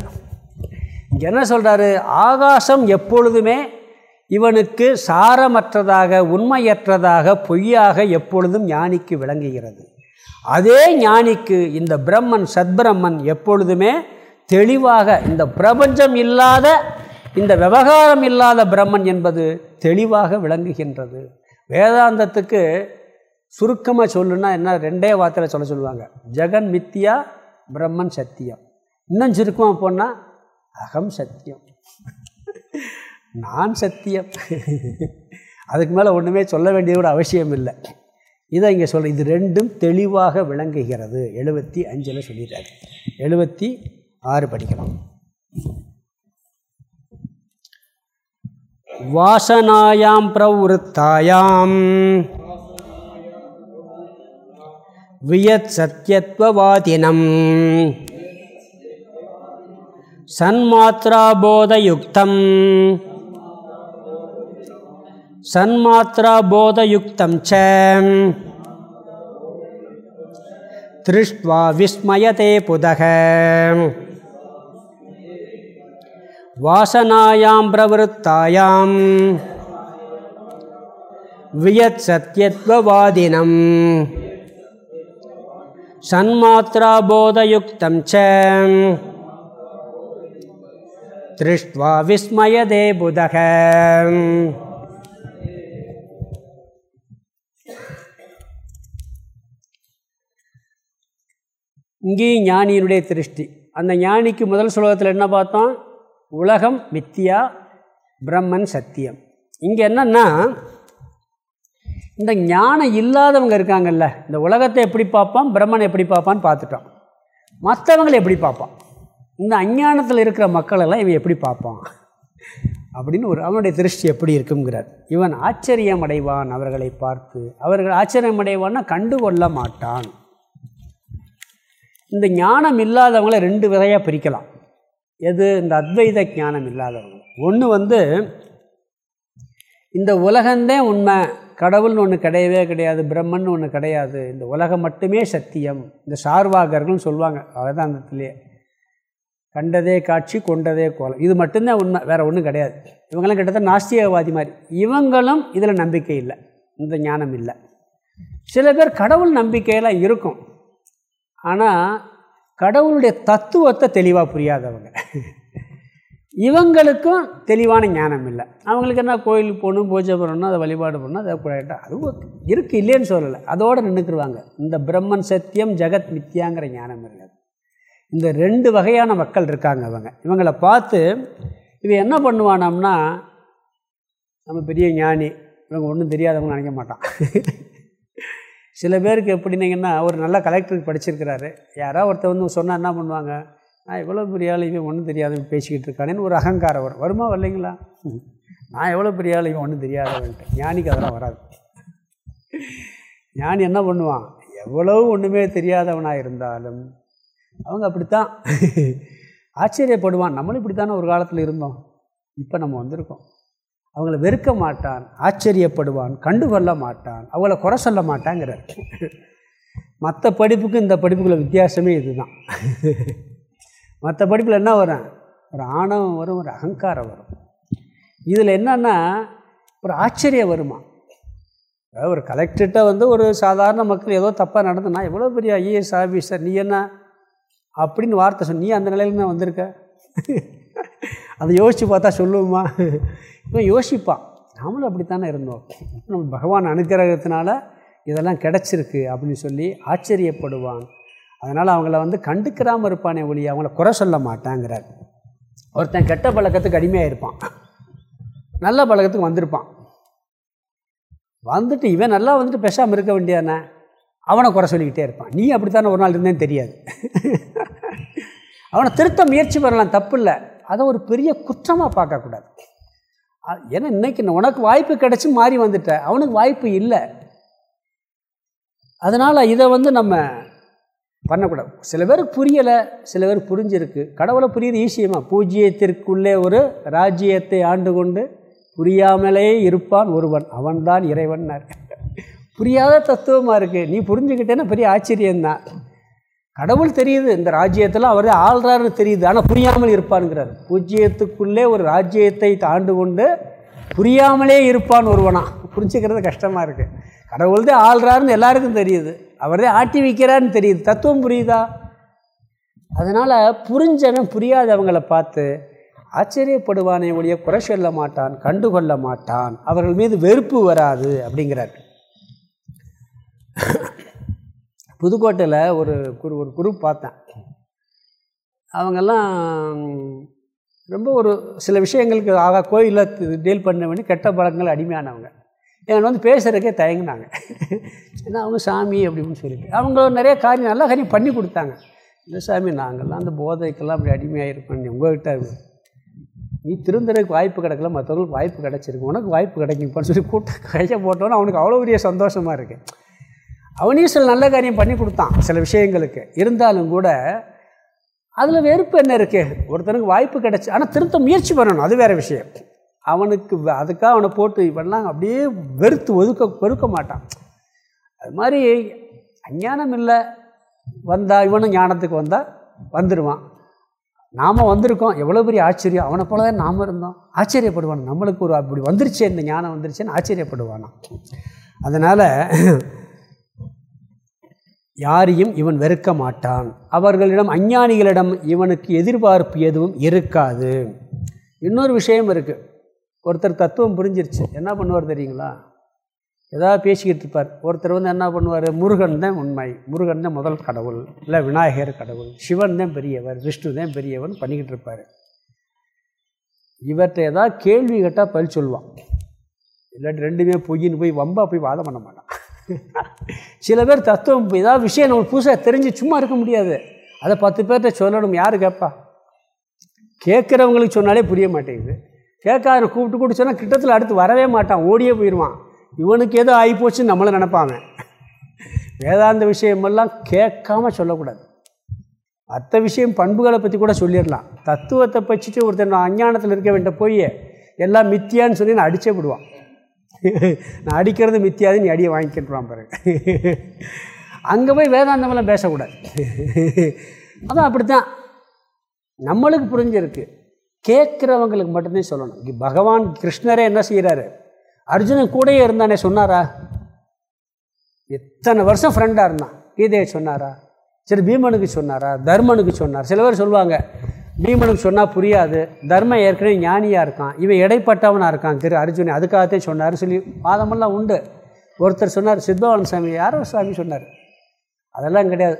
இங்கே என்ன சொல்கிறாரு ஆகாசம் எப்பொழுதுமே இவனுக்கு சாரமற்றதாக உண்மையற்றதாக பொய்யாக எப்பொழுதும் ஞானிக்கு விளங்குகிறது. அதே ஞானிக்கு இந்த பிரம்மன் சத்பிரம்மன் எப்பொழுதுமே தெளிவாக இந்த பிரபஞ்சம் இல்லாத இந்த விவகாரம் இல்லாத பிரம்மன் என்பது தெளிவாக விளங்குகின்றது. வேதாந்தத்துக்கு சுருக்கமாக சொல்லுன்னா என்ன? ரெண்டே வார்த்தையில் சொல்ல சொல்லுவாங்க. ஜெகன் மித்தியா பிரம்மன் சத்தியம். இன்னும் சுருக்கமாக போனால் அகம் சத்தியம். நான் சத்தியம். அதுக்கு மேலே ஒன்றுமே சொல்ல வேண்டிய கூட அவசியம் இல்லை. இதை இங்கே சொல்ல இது ரெண்டும் தெளிவாக விளங்குகிறது. எழுபத்தி அஞ்சில் சொல்லிட்டாரு. எழுபத்தி ஆறு படிக்கலாம். வாசனாயாம் பிரவருத்தாயாம். வியத் சத்தியத்வவாதினம் சன்மாத்திராபோதயுக்தம் சன்மாத்திராபோதயுக்தம் ச. திருஷ்ட்வா விஸ்மயதே புதக. வாசனாயாம் பிரவருத்தாயாம். வியத் சத்தியத்வவாதினம் சன்மாத்திராபோதயுக்தம் ச திருஷ்ட்வா விஸ்மயதே புதக. இங்கேயும் ஞானியினுடைய திருஷ்டி. அந்த ஞானிக்கு முதல் சுலோகத்தில் என்ன பார்த்தோம்? உலகம் மித்தியா பிரம்மன் சத்தியம். இங்கே என்னென்னா இந்த ஞானம் இல்லாதவங்க இருக்காங்கல்ல இந்த உலகத்தை எப்படி பார்ப்பான் பிரம்மனை எப்படி பார்ப்பான்னு பார்த்துட்டோம். மற்றவங்களை எப்படி பார்ப்பான்? இந்த அஞ்ஞானத்தில் இருக்கிற மக்களெல்லாம் இவன் எப்படி பார்ப்பான்? அப்படின்னு ஒரு அவனுடைய திருஷ்டி எப்படி இருக்குங்கிறார். இவன் ஆச்சரியம் அடைவான் அவர்களை பார்த்து. அவர்கள் ஆச்சரியம் அடைவான்னா கண்டு கொள்ள மாட்டான். இந்த ஞானம் இல்லாதவங்களை ரெண்டு வகையாக பிரிக்கலாம். எது? இந்த அத்வைத ஞானம் இல்லாதவங்க ஒன்று வந்து இந்த உலகந்தே உண்மை கடவுள்னு ஒன்று கிடையவே கிடையாது பிரம்மன் ஒன்று கிடையாது இந்த உலகம் மட்டுமே சத்தியம் இந்த சார்வாகர்கள்னு சொல்லுவாங்க வேதாந்தத்திலேயே கண்டதே காட்சி கொண்டதே கோலம். இது மட்டும்தான் உண்மை வேறு ஒன்றும் கிடையாது. இவங்கெல்லாம் கிட்டத்தட்ட நாஸ்திகவாதி மாதிரி. இவங்களும் இதில் நம்பிக்கை இல்லை. இந்த ஞானம் இல்லை. சில பேர் கடவுள் நம்பிக்கையெல்லாம் இருக்கும். ஆனால் கடவுளுடைய தத்துவத்தை தெளிவாக புரியாதவங்க. இவங்களுக்கும் தெளிவான ஞானம் இல்லை. அவங்களுக்கு என்ன கோயிலுக்கு போகணும் பூஜை பண்ணணும் அதை வழிபாடு பண்ணணும் அதை கூட அதுவும் இருக்குது இல்லைன்னு சொல்லலை. அதோடு நின்றுக்குருவாங்க இந்த பிரம்மன் சத்தியம் ஜெகத் மித்யாங்கிற ஞானம் இருக்காது இந்த ரெண்டு வகையான மக்கள் இருக்காங்க அவங்க. இவங்களை பார்த்து இவன் என்ன பண்ணுவானோம்னா நம்ம பெரிய ஞானி இவங்க ஒன்றும் தெரியாதவங்க நினைக்க மாட்டான். சில பேருக்கு எப்படின்னீங்கன்னா ஒரு நல்ல கலெக்டருக்கு படிச்சிருக்கிறாரு. யாராவது ஒருத்தர் வந்து சொன்னால் என்ன பண்ணுவாங்க? நான் எவ்வளோ பெரிய ஆள் இவன் ஒன்றும் தெரியாதவன் பேசிக்கிட்டு இருக்கானேன்னு ஒரு அகங்காரம் வரும். வருமா வரலைங்களா? நான் எவ்வளோ பெரிய ஆள் இவன் ஒன்றும் தெரியாதவன்ட்டு. ஞானிக்கு அதெல்லாம் வராது. ஞானி என்ன பண்ணுவான்? எவ்வளவு ஒன்றுமே தெரியாதவனாக இருந்தாலும் அவங்க அப்படித்தான். ஆச்சரியப்படுவான். நம்மளும் இப்படித்தானே ஒரு காலத்தில் இருந்தோம். இப்போ நம்ம வந்திருக்கோம். அவங்கள வெறுக்க மாட்டான் ஆச்சரியப்படுவான் கண்டுகொள்ள மாட்டான் அவங்கள குறை சொல்ல மாட்டாங்கிறார். மற்ற படிப்புக்கு இந்த படிப்புக்குள்ள வித்தியாசமே இதுதான். மற்ற படிப்பில் என்ன வரும்? ஒரு ஆணவம் வரும் ஒரு அகங்காரம் வரும். இதில் என்னென்னா ஒரு ஆச்சரியம் வருமா? அதாவது ஒரு கலெக்டர்கிட்ட வந்து ஒரு சாதாரண மக்கள் ஏதோ தப்பாக நடந்தனா எவ்வளோ பெரிய ஐஏஎஸ் ஆஃபீஸர் நீ என்ன? அப்படின்னு வார்த்தை சொன்ன நீ அந்த நிலையில தான் வந்திருக்க? அதை யோசித்து பார்த்தா சொல்லுவோமா? இவன் யோசிப்பான். நாமளும் அப்படித்தானே இருந்தோம். நம்ம பகவான் அனுகிரகத்தினால இதெல்லாம் கிடச்சிருக்கு அப்படின்னு சொல்லி ஆச்சரியப்படுவான். அதனால் அவங்கள வந்து கண்டுக்கிறாமல் இருப்பானே ஒளி அவங்கள குறை சொல்ல மாட்டாங்கிறார். ஒருத்தன் கெட்ட பழக்கத்துக்கு அடிமையாக இருப்பான். நல்ல பழக்கத்துக்கு வந்திருப்பான். வந்துட்டு இவன் நல்லா வந்துட்டு பேசாமல் இருக்க வேண்டியானே அவனை குறை சொல்லிக்கிட்டே இருப்பான். நீ அப்படித்தானே ஒரு நாள் இருந்தேன்னு தெரியாது. அவனை திருத்த முயற்சி பண்ணலாம். தப்பு இல்லை. அதை ஒரு பெரிய குற்றமாக பார்க்கக்கூடாது. ஏன்னா இன்னைக்கு உனக்கு வாய்ப்பு கிடச்சி மாறி வந்துட்ட அவனுக்கு வாய்ப்பு இல்லை. அதனால் இதை வந்து நம்ம பண்ணக்கூடாது. சில பேருக்கு புரியலை சில பேர் புரிஞ்சிருக்கு. கடவுளை புரியுது ஈஸியமா பூஜ்ஜியத்திற்குள்ளே ஒரு ராஜ்யத்தை ஆண்டு கொண்டு புரியாமலே இருப்பான் ஒருவன். அவன்தான் இறைவன்னார் புரியாத தத்துவமாக இருக்குது நீ புரிஞ்சுக்கிட்டேன்னா பெரிய ஆச்சரியந்தான் கடவுள் தெரியுது இந்த ராஜ்யத்தில் அவர் ஆள்றாரு தெரியுது. ஆனால் புரியாமல் இருப்பான்ங்கிறார். பூஜ்ஜியத்துக்குள்ளே ஒரு ராஜ்யத்தை தாண்டு கொண்டு புரியாமலே இருப்பான் ஒருவனா. புரிஞ்சுக்கிறது கஷ்டமாக இருக்குது கடவுள் தான் ஆள்றாருன்னு எல்லாருக்கும் தெரியுது. அவர் தான் ஆட்டி வைக்கிறான்னு தெரியுது. தத்துவம் புரியுதா? அதனால் புரிஞ்சவன் புரியாதவங்களை பார்த்து ஆச்சரியப்படுவானே ஒழிய குறை சொல்ல மாட்டான் கண்டுகொள்ள மாட்டான். அவர்கள் மீது வெறுப்பு வராது அப்படிங்கிறார். புதுக்கோட்டையில் ஒரு குரு ஒரு குரூப் பார்த்தேன். அவங்கெல்லாம் ரொம்ப ஒரு சில விஷயங்களுக்கு ஆகா கோயிலில் டீல் பண்ண வேண்டிய கெட்ட பழக்கங்கள் அடிமையானவங்க. எங்களை வந்து பேசுகிறதுக்கே தயங்கினாங்க. ஏன்னா அவங்க சாமி அப்படின்னு சொல்லிட்டு. அவங்க நிறைய காரியம் நல்ல காரியம் பண்ணி கொடுத்தாங்க. இல்லை சாமி நாங்கள்லாம் அந்த போதைக்கெல்லாம் அப்படி அடிமையாக உங்கள்கிட்ட நீ திருந்துறதுக்கு வாய்ப்பு கிடைக்கல. மற்றவங்களுக்கு வாய்ப்பு கிடச்சிருக்கு. உனக்கு வாய்ப்பு கிடைக்கும்ப்பான்னு சொல்லி கூட்ட கையை போட்டோன்னு அவனுக்கு அவ்வளோ பெரிய சந்தோஷமாக இருக்குது அவனையும் சில நல்ல காரியம் பண்ணி கொடுத்தான் சில விஷயங்களுக்கு. இருந்தாலும் கூட அதில் வெறுப்பு என்ன இருக்குது ஒருத்தனுக்கு வாய்ப்பு கிடச்சி ஆனால் திருத்த முயற்சி பண்ணணும் அது வேறு விஷயம். அவனுக்கு அதுக்காக அவனை போட்டு இவெல்லாம் அப்படியே வெறுத்து ஒதுக்க பெருக்க மாட்டான். அது மாதிரி அஞ்ஞானம் இல்லை வந்தால் இவனும் ஞானத்துக்கு வந்தால் வந்துடுவான் நாம் வந்திருக்கோம் எவ்வளோ பெரிய ஆச்சரியம். அவனை போல தான் நாம் இருந்தோம். ஆச்சரியப்படுவான். நம்மளுக்கு ஒரு அப்படி வந்துருச்சே இந்த ஞானம் வந்துருச்சேன்னு ஆச்சரியப்படுவானா அதனால் யாரையும் இவன் வெறுக்க மாட்டான். அவர்களிடம் அஞ்ஞானிகளிடம் இவனுக்கு எதிர்பார்ப்பு எதுவும் இருக்காது. இன்னொரு விஷயம் இருக்குது ஒருத்தர் தத்துவம் புரிஞ்சிருச்சு. என்ன பண்ணுவார் தெரியுங்களா? ஏதாவது பேசிக்கிட்டு இருப்பார். ஒருத்தர் வந்து என்ன பண்ணுவார்? முருகன் தான் உண்மை. முருகன் தான் முதல் கடவுள். இல்லை விநாயகர் கடவுள். சிவன் தான் பெரியவர். விஷ்ணு தான் பெரியவன் பண்ணிக்கிட்டு இருப்பார். இவர்கிட்ட ஏதாவது கேள்வி கேட்டால் பதில் சொல்லுவான். இல்லாட்டி ரெண்டுமே பொய்யின்னு போய் வம்பா போய் வாதம் பண்ண மாட்டான். சில பேர் தத்துவம் ஏதாவது விஷயம் நம்மளுக்கு புதுசாக தெரிஞ்சு சும்மா இருக்க முடியாது. அதை பத்து பேர்கிட்ட சொல்லணும் யார் கேட்பா கேட்குறவங்களுக்கு சொன்னாலே புரிய மாட்டேங்குது. கேட்காத கூப்பிட்டு கூப்பிட்டு சொன்னால் கிட்டத்தில் அடுத்து வரவே மாட்டான் ஓடியே போயிடுவான். இவனுக்கு ஏதோ ஆகிப்போச்சுன்னு நம்மளை நினப்பாங்க வேதாந்த விஷயமெல்லாம் கேட்காம சொல்லக்கூடாது. மற்ற விஷயம் பண்புகளை பற்றி கூட சொல்லிடலாம். தத்துவத்தை பற்றிட்டு ஒருத்தர் நான் அஞ்ஞானத்தில் இருக்க வேண்டிய போய் எல்லாம் மித்தியான்னு சொல்லி நான் அடிச்சே விடுவான் நான் அடிக்கிறது மித்தியாது நீ அடியை வாங்கிக்கிட்டுருவான் பாருங்க அங்கே போய் வேதாந்தமெல்லாம் பேசக்கூடாது. அதான் அப்படித்தான். நம்மளுக்கு புரிஞ்சிருக்கு. கேட்குறவங்களுக்கு மட்டும்தான் சொல்லணும். பகவான் கிருஷ்ணரே என்ன செய்கிறாரு அர்ஜுனன் கூடயே இருந்தானே சொன்னாரா? எத்தனை வருஷம் ஃப்ரெண்டாக இருந்தான்? கீதையை சொன்னாரா? சரி பீமனுக்கு சொன்னாரா? தர்மனுக்கு சொன்னார்? சில பேர் சொல்லுவாங்க பீமனுக்கு சொன்னால் புரியாது. தர்மம் ஏற்கனவே ஞானியாக இருக்கான். இவன் இடைப்பட்டவனாக இருக்கான் திரு அர்ஜுனி. அதுக்காகத்தே சொன்னார். சொல்லி வாதமெல்லாம் உண்டு. ஒருத்தர் சொன்னார் சித்தவானந்த சாமி யாரோ சாமி? சொன்னார். அதெல்லாம் கிடையாது.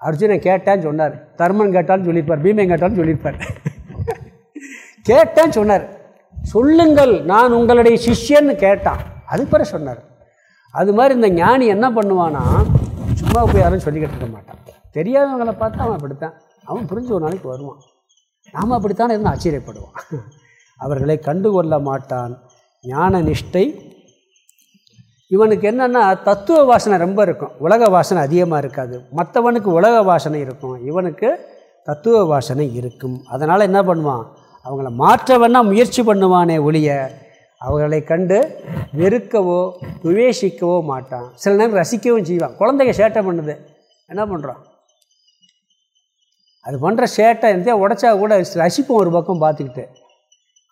அர்ஜுனை கேட்டான்னு சொன்னார். தர்மன் கேட்டாலும் சொல்லியிருப்பார் பீமன் கேட்டாலும் சொல்லியிருப்பார். கேட்டேன்னு சொன்னார். சொல்லுங்கள் நான் உங்களுடைய சிஷ்யன்னு கேட்டான். அது பிறகு சொன்னார். அது மாதிரி இந்த ஞானி என்ன பண்ணுவானா சும்மா போய் யாரும் சொல்லிக்கிட்டு இருக்க மாட்டான். தெரியாதவங்களை பார்த்து அவன் அப்படித்தான். அவன் புரிஞ்சு ஒரு நாளைக்கு வருவான். நாம் அப்படித்தானே இருந்து ஆச்சரியப்படுவான் அவர்களை கண்டுகொள்ள மாட்டான். ஞான நிஷ்டை. இவனுக்கு என்னென்னா தத்துவ வாசனை ரொம்ப இருக்கும். உலக வாசனை அதிகமாக இருக்காது. மற்றவனுக்கு உலக வாசனை இருக்கும். இவனுக்கு தத்துவ வாசனை இருக்கும். அதனால் என்ன பண்ணுவான்? அவங்கள மாற்ற வேணால் முயற்சி பண்ணுவானே ஒழிய அவர்களை கண்டு வெறுக்கவோ துவேஷிக்கவோ மாட்டான். சில நேரம் ரசிக்கவும் செய்வான். குழந்தைங்க சேட்டை பண்ணுது. என்ன பண்ணுறான் அது பண்ணுற சேட்டை இருந்தே உடச்சா கூட ரசிப்போம் ஒரு பக்கம் பார்த்துக்கிட்டு.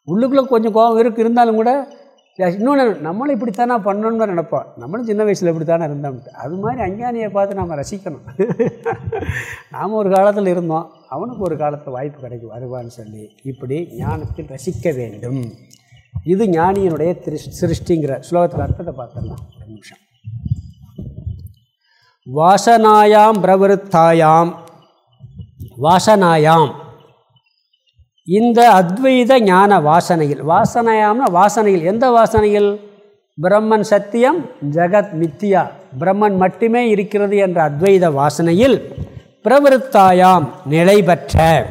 உள்ளுக்குள்ளே கொஞ்சம் கோபம் இருக்கு இருந்தாலும் கூட இன்னொன்று நம்மளும் இப்படித்தானா பண்ணணும்னு நினைப்போம். நம்மளும் சின்ன வயசில் இப்படித்தானே இருந்தோம்ட்டு. அது மாதிரி அஞ்ஞானியை பார்த்து நம்ம ரசிக்கணும். நாம் ஒரு காலத்தில் இருந்தோம். அவனுக்கு ஒரு காலத்தில் வாய்ப்பு கிடைக்கும். வருவான்னு சொல்லி இப்படி ஞானத்தில் ரசிக்க வேண்டும். இது ஞானியினுடைய திரு சிருஷ்டிங்கிற ஸ்லோகத்தில் அர்த்தத்தை பார்த்துடலாம். ஒரு நிமிஷம். வாசனாயாம் பிரவருத்தாயாம். வாசனாயாம். இந்த அத்வைத ஞான வாசனையில் வாசனையாம்னா வாசனையில் எந்த வாசனையில்? பிரம்மன் சத்தியம் ஜெகத் மித்தியா. பிரம்மன் மட்டுமே இருக்கிறது என்ற அத்வைத வாசனையில் பிரவருத்தாயாம் நிலை பெற்ற.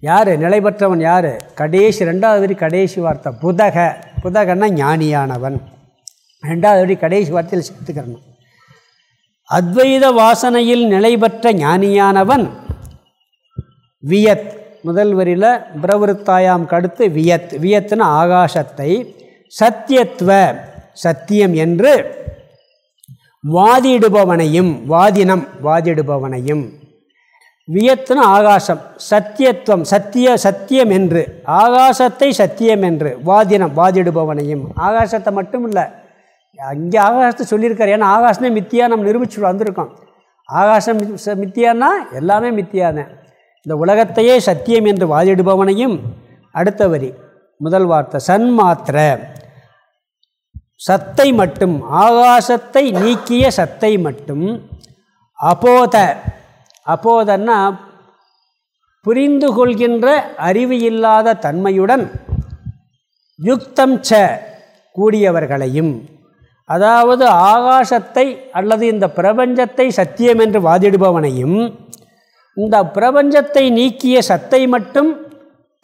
யார்? நிலை பெற்றவன் யார்? கடைசி ரெண்டாவது வரி கடைசி வார்த்தை புதக. புதகன்னா ஞானியானவன். ரெண்டாவது வரி கடைசி வார்த்தையில் சேர்த்துக்கிறணும் அத்வைத வாசனையில் நிலை பெற்ற ஞானியானவன் வியத். முதல் வரியில் பிரவருத்தாயாம் கடுத்து வியத். வியத்துன்னு ஆகாசத்தை. சத்தியத்துவ சத்தியம் என்று வாதிடுபவனையும் வாதினம் வாதிடுபவனையும். வியத்துன்னு ஆகாசம். சத்தியத்துவம் சத்திய சத்தியம் என்று. ஆகாசத்தை சத்தியம் என்று. வாதினம் வாதிடுபவனையும். ஆகாசத்தை மட்டும் இல்லை அங்கே ஆகாசத்தை சொல்லியிருக்காரு. ஏன்னா ஆகாசமே மித்தியா நம்ம நிரூபிச்சு வந்திருக்கோம். ஆகாசம் மித்தியானா எல்லாமே மித்தியாதான் இந்த உலகத்தையே சத்தியம் என்று வாதிடுபவனையும் அடுத்த வரி முதல் வார்த்தை சன் மாத்திர சத்தை மட்டும் ஆகாசத்தை நீக்கிய சத்தை மட்டும் அப்போத. அப்போதன்னா புரிந்து கொள்கின்ற அறிவு இல்லாத தன்மையுடன் யுக்தம் ச கூடியவர்களையும் அதாவது ஆகாசத்தை அல்லது இந்த பிரபஞ்சத்தை சத்தியம் என்று வாதிடுபவனையும் இந்த பிரபஞ்சத்தை நீக்கிய சத்தை மட்டும்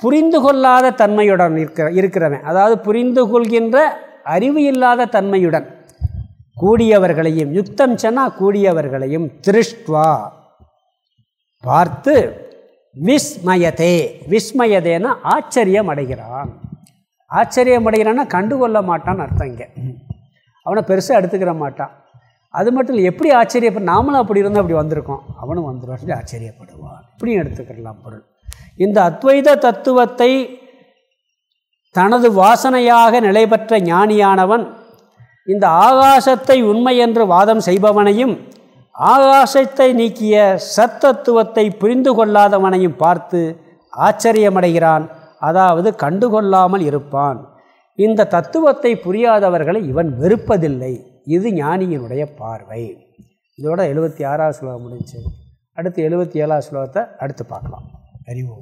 புரிந்து கொள்ளாத தன்மையுடன் இருக்கிற இருக்கிறவன். அதாவது புரிந்து கொள்கின்ற அறிவு இல்லாத தன்மையுடன் கூடியவர்களையும் யுக்தம் சென்னா கூடியவர்களையும் திருஷ்டுவா. பார்த்து விஸ்மயதே. விஸ்மயதேன்னா ஆச்சரியம் அடைகிறான் ஆச்சரியம் அடைகிறான்னா கண்டுகொள்ள மாட்டான்னு அர்த்தம் இங்கே. அவனை பெருசாக எடுத்துக்கிற மாட்டான். அது மட்டும் இல்லை எப்படி ஆச்சரியப்பட நாமளும் அப்படி இருந்தால் அப்படி வந்திருக்கோம். அவனும் வந்துடுவான் சொல்லி ஆச்சரியப்படுவான். இப்படியும் எடுத்துக்கலாம் பொருள். இந்த அத்வைத தத்துவத்தை தனது வாசனையாக நிலை பெற்ற ஞானியானவன் இந்த ஆகாசத்தை உண்மை என்று வாதம் செய்பவனையும் ஆகாசத்தை நீக்கிய சத்தத்துவத்தை புரிந்து கொள்ளாதவனையும் பார்த்து ஆச்சரியமடைகிறான். அதாவது கண்டுகொள்ளாமல் இருப்பான். இந்த தத்துவத்தை புரியாதவர்களை இவன் வெறுப்பதில்லை. இது ஞானியினுடைய பார்வை. இதோட எழுபத்தி ஆறாவது ஸ்லோகம் முடிஞ்சு அடுத்து எழுபத்தி ஏழாவது ஸ்லோகத்தை அடுத்து பார்க்கலாம். அறிவோம்.